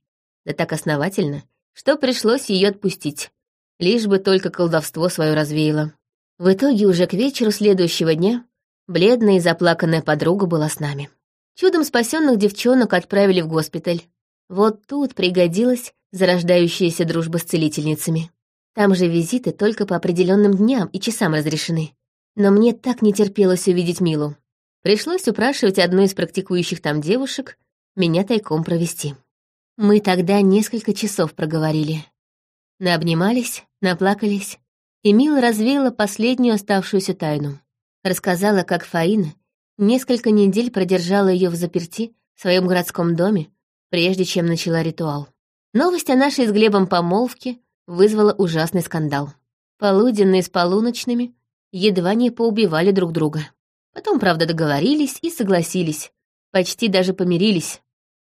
Да так основательно, что пришлось ее отпустить, лишь бы только колдовство свое развеяло. В итоге уже к вечеру следующего дня бледная и заплаканная подруга была с нами. Чудом спасенных девчонок отправили в госпиталь. Вот тут пригодилась зарождающаяся дружба с целительницами. Там же визиты только по определенным дням и часам разрешены. Но мне так не терпелось увидеть Милу. Пришлось упрашивать одну из практикующих там девушек меня тайком провести. Мы тогда несколько часов проговорили. Наобнимались, наплакались, и Мила развеяла последнюю оставшуюся тайну. Рассказала, как Фаина несколько недель продержала ее в заперти в своем городском доме, прежде чем начала ритуал. Новость о нашей с Глебом помолвке вызвала ужасный скандал. Полуденные с полуночными едва не поубивали друг друга. Потом, правда, договорились и согласились, почти даже помирились.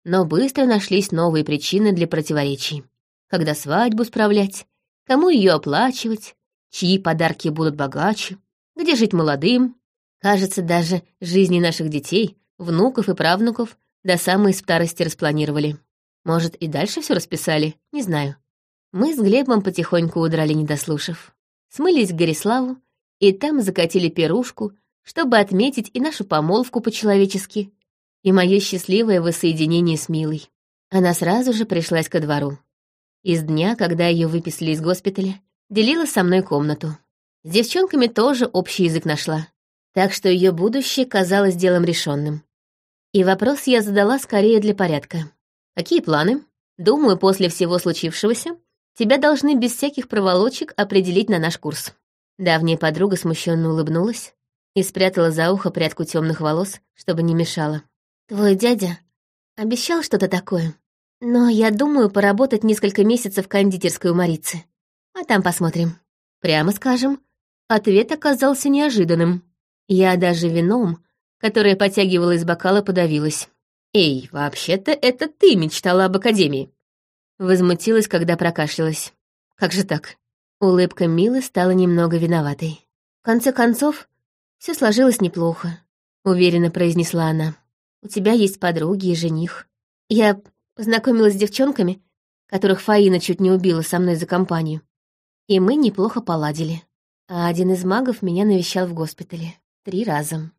Но быстро нашлись новые причины для противоречий. Когда свадьбу справлять, кому ее оплачивать, чьи подарки будут богаче, где жить молодым. Кажется, даже жизни наших детей, внуков и правнуков до самой старости распланировали. Может, и дальше все расписали, не знаю. Мы с Глебом потихоньку удрали, не дослушав. Смылись к Гориславу, и там закатили пирушку, чтобы отметить и нашу помолвку по-человечески, и мое счастливое воссоединение с Милой. Она сразу же пришлась ко двору. Из дня, когда ее выписали из госпиталя, делила со мной комнату. С девчонками тоже общий язык нашла, так что ее будущее казалось делом решенным. И вопрос я задала скорее для порядка. Какие планы? Думаю, после всего случившегося Тебя должны без всяких проволочек определить на наш курс». Давняя подруга смущенно улыбнулась и спрятала за ухо прядку темных волос, чтобы не мешала. «Твой дядя обещал что-то такое, но я думаю поработать несколько месяцев в кондитерской у Марицы. А там посмотрим. Прямо скажем, ответ оказался неожиданным. Я даже вином, которое потягивала из бокала, подавилась. «Эй, вообще-то это ты мечтала об академии. Возмутилась, когда прокашлялась. Как же так? Улыбка Милы стала немного виноватой. В конце концов, все сложилось неплохо, уверенно произнесла она. У тебя есть подруги и жених. Я познакомилась с девчонками, которых Фаина чуть не убила со мной за компанию. И мы неплохо поладили. А один из магов меня навещал в госпитале. Три раза.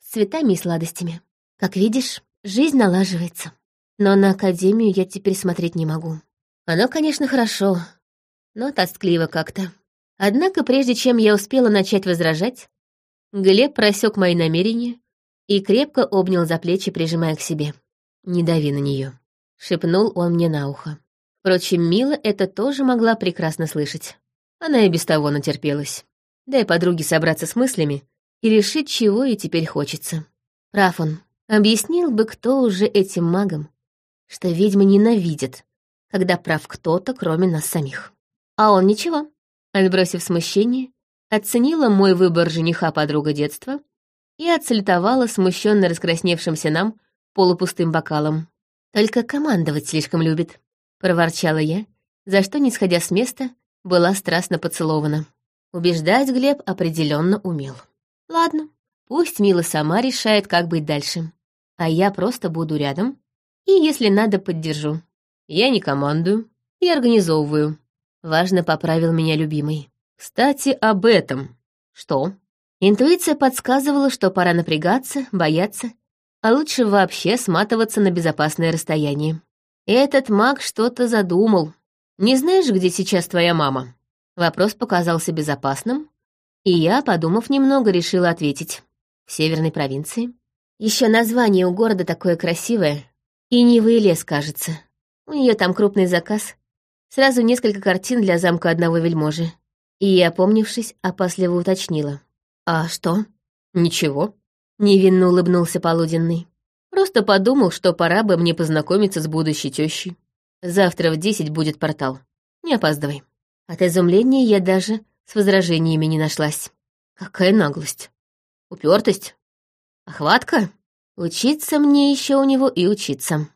С цветами и сладостями. Как видишь, жизнь налаживается но на Академию я теперь смотреть не могу. Оно, конечно, хорошо, но тоскливо как-то. Однако, прежде чем я успела начать возражать, Глеб просек мои намерения и крепко обнял за плечи, прижимая к себе. «Не дави на нее, шепнул он мне на ухо. Впрочем, Мила это тоже могла прекрасно слышать. Она и без того натерпелась. Дай подруге собраться с мыслями и решить, чего ей теперь хочется. Прав он. Объяснил бы, кто уже этим магом, что ведьмы ненавидят, когда прав кто-то, кроме нас самих. А он ничего. Отбросив смущение, оценила мой выбор жениха подруга детства и отсалютовала смущенно раскрасневшимся нам полупустым бокалом. «Только командовать слишком любит», — проворчала я, за что, не сходя с места, была страстно поцелована. Убеждать Глеб определенно умел. Ладно, пусть Мила сама решает, как быть дальше. А я просто буду рядом и, если надо, поддержу. Я не командую и организовываю. Важно поправил меня любимый. Кстати, об этом. Что? Интуиция подсказывала, что пора напрягаться, бояться, а лучше вообще сматываться на безопасное расстояние. Этот маг что-то задумал. Не знаешь, где сейчас твоя мама? Вопрос показался безопасным, и я, подумав немного, решила ответить. В северной провинции. Еще название у города такое красивое, Иневый лес, кажется. У нее там крупный заказ. Сразу несколько картин для замка одного вельможи. И, опомнившись, опасливо уточнила. «А что?» «Ничего», — невинно улыбнулся полуденный. «Просто подумал, что пора бы мне познакомиться с будущей тещей. Завтра в десять будет портал. Не опаздывай». От изумления я даже с возражениями не нашлась. Какая наглость. Упертость. Охватка. Учиться мне еще у него и учиться.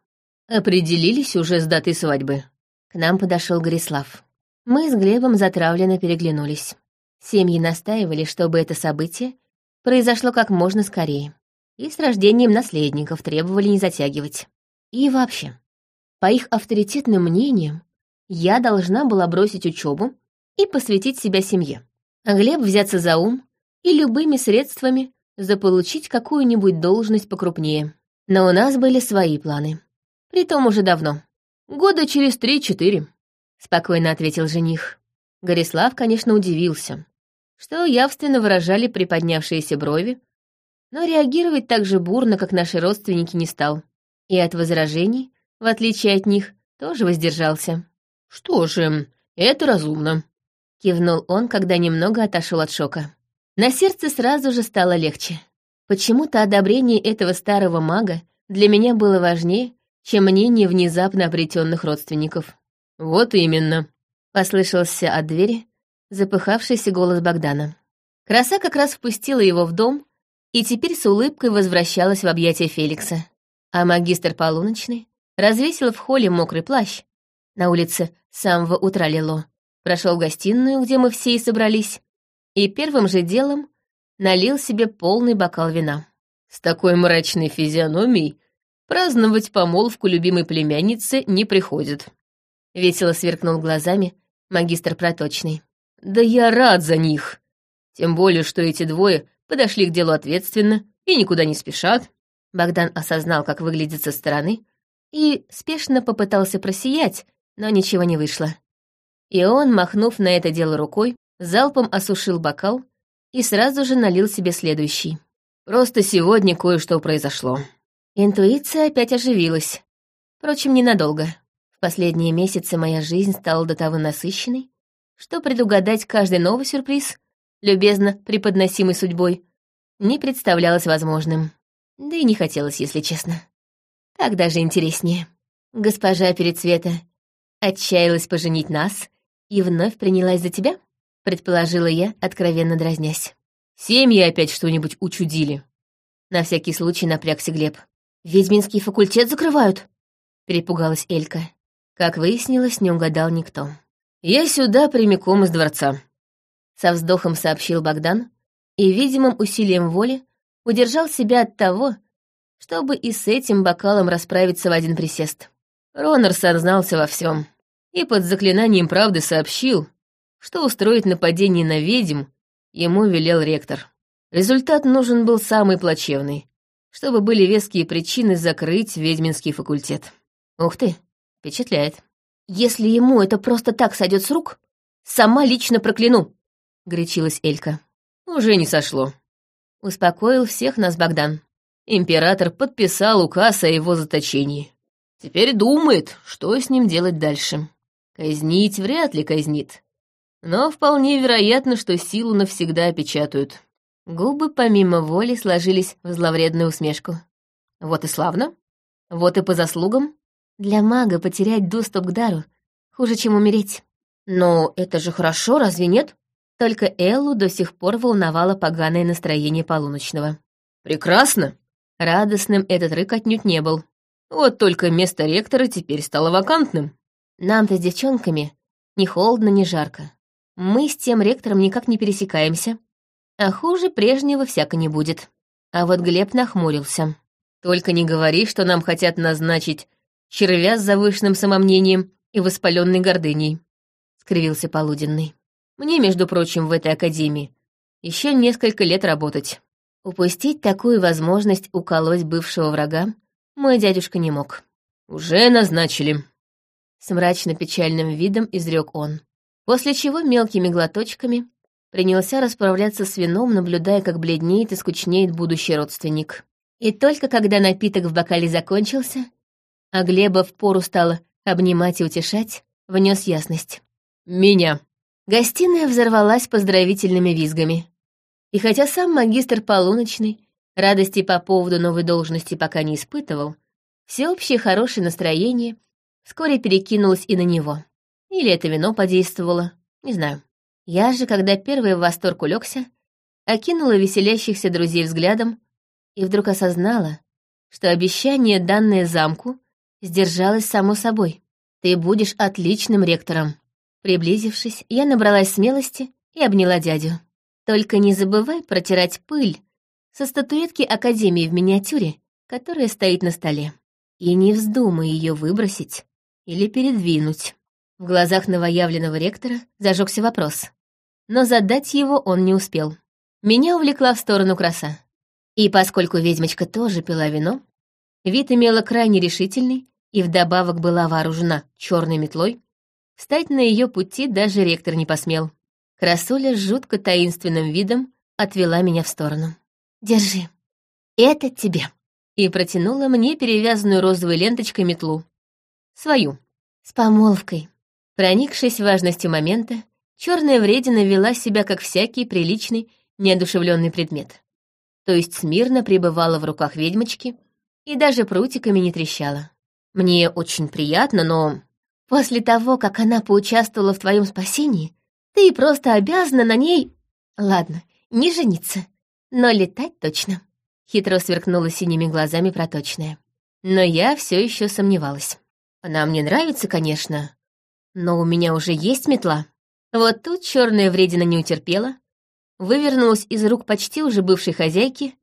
Определились уже с датой свадьбы. К нам подошел Горислав. Мы с Глебом затравленно переглянулись. Семьи настаивали, чтобы это событие произошло как можно скорее. И с рождением наследников требовали не затягивать. И вообще, по их авторитетным мнениям, я должна была бросить учебу и посвятить себя семье. а Глеб взяться за ум и любыми средствами заполучить какую-нибудь должность покрупнее. Но у нас были свои планы. Притом уже давно. Года через три-четыре, — спокойно ответил жених. Горислав, конечно, удивился, что явственно выражали приподнявшиеся брови, но реагировать так же бурно, как наши родственники, не стал. И от возражений, в отличие от них, тоже воздержался. «Что же, это разумно», — кивнул он, когда немного отошел от шока. На сердце сразу же стало легче. Почему-то одобрение этого старого мага для меня было важнее, чем мнение внезапно обретенных родственников. «Вот именно», — послышался от двери запыхавшийся голос Богдана. Краса как раз впустила его в дом и теперь с улыбкой возвращалась в объятия Феликса. А магистр полуночный развесил в холле мокрый плащ. На улице с самого утра лило. Прошел в гостиную, где мы все и собрались, и первым же делом налил себе полный бокал вина. С такой мрачной физиономией праздновать помолвку любимой племянницы не приходит. Весело сверкнул глазами магистр проточный. Да я рад за них. Тем более, что эти двое подошли к делу ответственно и никуда не спешат. Богдан осознал, как выглядит со стороны, и спешно попытался просиять, но ничего не вышло. И он, махнув на это дело рукой, залпом осушил бокал и сразу же налил себе следующий. Просто сегодня кое-что произошло. Интуиция опять оживилась. Впрочем, ненадолго. В последние месяцы моя жизнь стала до того насыщенной, что предугадать каждый новый сюрприз, любезно преподносимый судьбой, не представлялось возможным. Да и не хотелось, если честно. Так даже интереснее. Госпожа Перецвета отчаялась поженить нас и вновь принялась за тебя? Предположила я, откровенно дразнясь. Семьи опять что-нибудь учудили. На всякий случай напрягся Глеб. «Ведьминский факультет закрывают?» Перепугалась Элька. Как выяснилось, не угадал никто. «Я сюда прямиком из дворца», — со вздохом сообщил Богдан, и видимым усилием воли удержал себя от того, чтобы и с этим бокалом расправиться в один присест. Ронор сознался во всем и под заклинанием правды сообщил, что устроить нападение на ведьм ему велел ректор. Результат нужен был самый плачевный, чтобы были веские причины закрыть ведьминский факультет. Ух ты, впечатляет. Если ему это просто так сойдет с рук, сама лично прокляну, — горячилась Элька. Уже не сошло. Успокоил всех нас Богдан. Император подписал указ о его заточении. Теперь думает, что с ним делать дальше. Казнить вряд ли казнит. Но вполне вероятно, что силу навсегда опечатают. Губы помимо воли сложились в зловредную усмешку. Вот и славно. Вот и по заслугам. Для мага потерять доступ к дару хуже, чем умереть. Но это же хорошо, разве нет? Только Эллу до сих пор волновало поганое настроение полуночного. «Прекрасно!» Радостным этот рык отнюдь не был. «Вот только место ректора теперь стало вакантным». Нам-то с девчонками ни холодно, ни жарко. Мы с тем ректором никак не пересекаемся. А хуже прежнего всяко не будет. А вот Глеб нахмурился. «Только не говори, что нам хотят назначить червя с завышенным самомнением и воспаленной гордыней», — скривился Полуденный. «Мне, между прочим, в этой академии еще несколько лет работать». Упустить такую возможность уколоть бывшего врага мой дядюшка не мог. «Уже назначили», — с мрачно-печальным видом изрек он, после чего мелкими глоточками принялся расправляться с вином, наблюдая, как бледнеет и скучнеет будущий родственник. И только когда напиток в бокале закончился, а Глеба впору стало обнимать и утешать, внес ясность. «Меня». Гостиная взорвалась поздравительными визгами. И хотя сам магистр полуночный радости по поводу новой должности пока не испытывал, всеобщее хорошее настроение вскоре перекинулось и на него. Или это вино подействовало, не знаю. Я же, когда первый в восторг улегся, окинула веселящихся друзей взглядом и вдруг осознала, что обещание, данное замку, Сдержалась само собой. Ты будешь отличным ректором. Приблизившись, я набралась смелости и обняла дядю. Только не забывай протирать пыль со статуэтки Академии в миниатюре, которая стоит на столе. И не вздумай ее выбросить или передвинуть. В глазах новоявленного ректора зажегся вопрос. но задать его он не успел. Меня увлекла в сторону краса. И поскольку ведьмочка тоже пила вино, вид имела крайне решительный и вдобавок была вооружена черной метлой, встать на ее пути даже ректор не посмел. Красуля с жутко таинственным видом отвела меня в сторону. «Держи, это тебе», и протянула мне перевязанную розовой ленточкой метлу. Свою, с помолвкой. Проникшись важностью момента, черная вредина вела себя как всякий приличный, неодушевленный предмет. То есть смирно пребывала в руках ведьмочки и даже прутиками не трещала. Мне очень приятно, но после того, как она поучаствовала в твоем спасении, ты просто обязана на ней... Ладно, не жениться, но летать точно. Хитро сверкнула синими глазами проточная. Но я все еще сомневалась. Она мне нравится, конечно, но у меня уже есть метла. Вот тут черная вредина не утерпела, вывернулась из рук почти уже бывшей хозяйки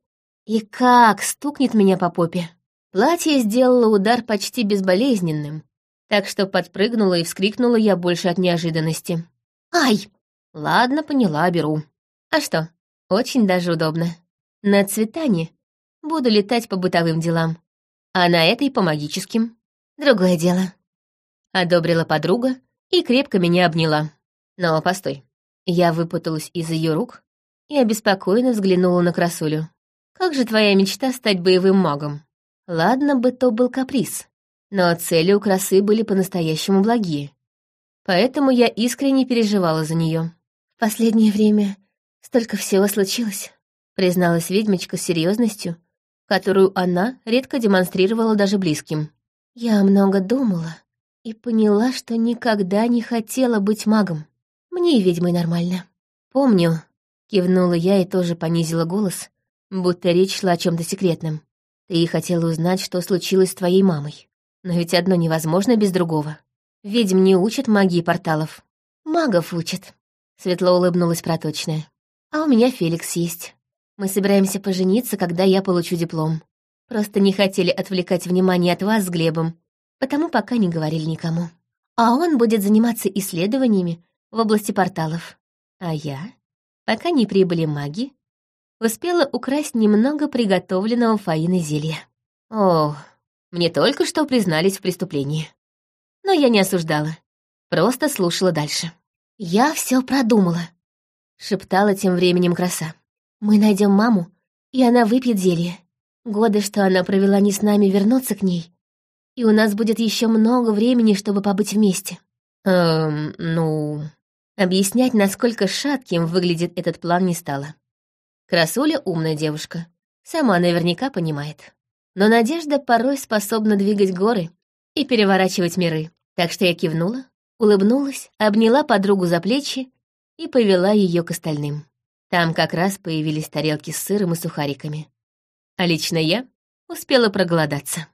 и как стукнет меня по попе. Платье сделало удар почти безболезненным, так что подпрыгнула и вскрикнула я больше от неожиданности. «Ай!» «Ладно, поняла, беру. А что, очень даже удобно. На цветане буду летать по бытовым делам, а на этой по магическим. Другое дело. Одобрила подруга и крепко меня обняла. Но постой. Я выпуталась из ее рук и обеспокоенно взглянула на красулю. Как же твоя мечта стать боевым магом? Ладно бы то был каприз, но цели у красы были по-настоящему благие. Поэтому я искренне переживала за нее. В последнее время столько всего случилось, призналась ведьмочка с серьезностью, которую она редко демонстрировала даже близким. Я много думала и поняла, что никогда не хотела быть магом. Мне и ведьмой нормально. Помню, кивнула я и тоже понизила голос, будто речь шла о чем-то секретном. Ты хотела узнать, что случилось с твоей мамой. Но ведь одно невозможно без другого. Ведьм не учат магии порталов. Магов учат. Светло улыбнулась проточная. А у меня Феликс есть. Мы собираемся пожениться, когда я получу диплом. Просто не хотели отвлекать внимание от вас с Глебом, потому пока не говорили никому. А он будет заниматься исследованиями в области порталов. А я, пока не прибыли маги, успела украсть немного приготовленного Фаины зелья. О, мне только что признались в преступлении. Но я не осуждала, просто слушала дальше. «Я все продумала», — шептала тем временем краса. Мы найдем маму, и она выпьет зелье. Годы, что она провела не с нами, вернутся к ней. И у нас будет еще много времени, чтобы побыть вместе. Эм, ну... Объяснять, насколько шатким выглядит этот план, не стала. Красуля умная девушка. Сама наверняка понимает. Но Надежда порой способна двигать горы и переворачивать миры. Так что я кивнула, улыбнулась, обняла подругу за плечи и повела ее к остальным. Там как раз появились тарелки с сыром и сухариками. А лично я успела проголодаться.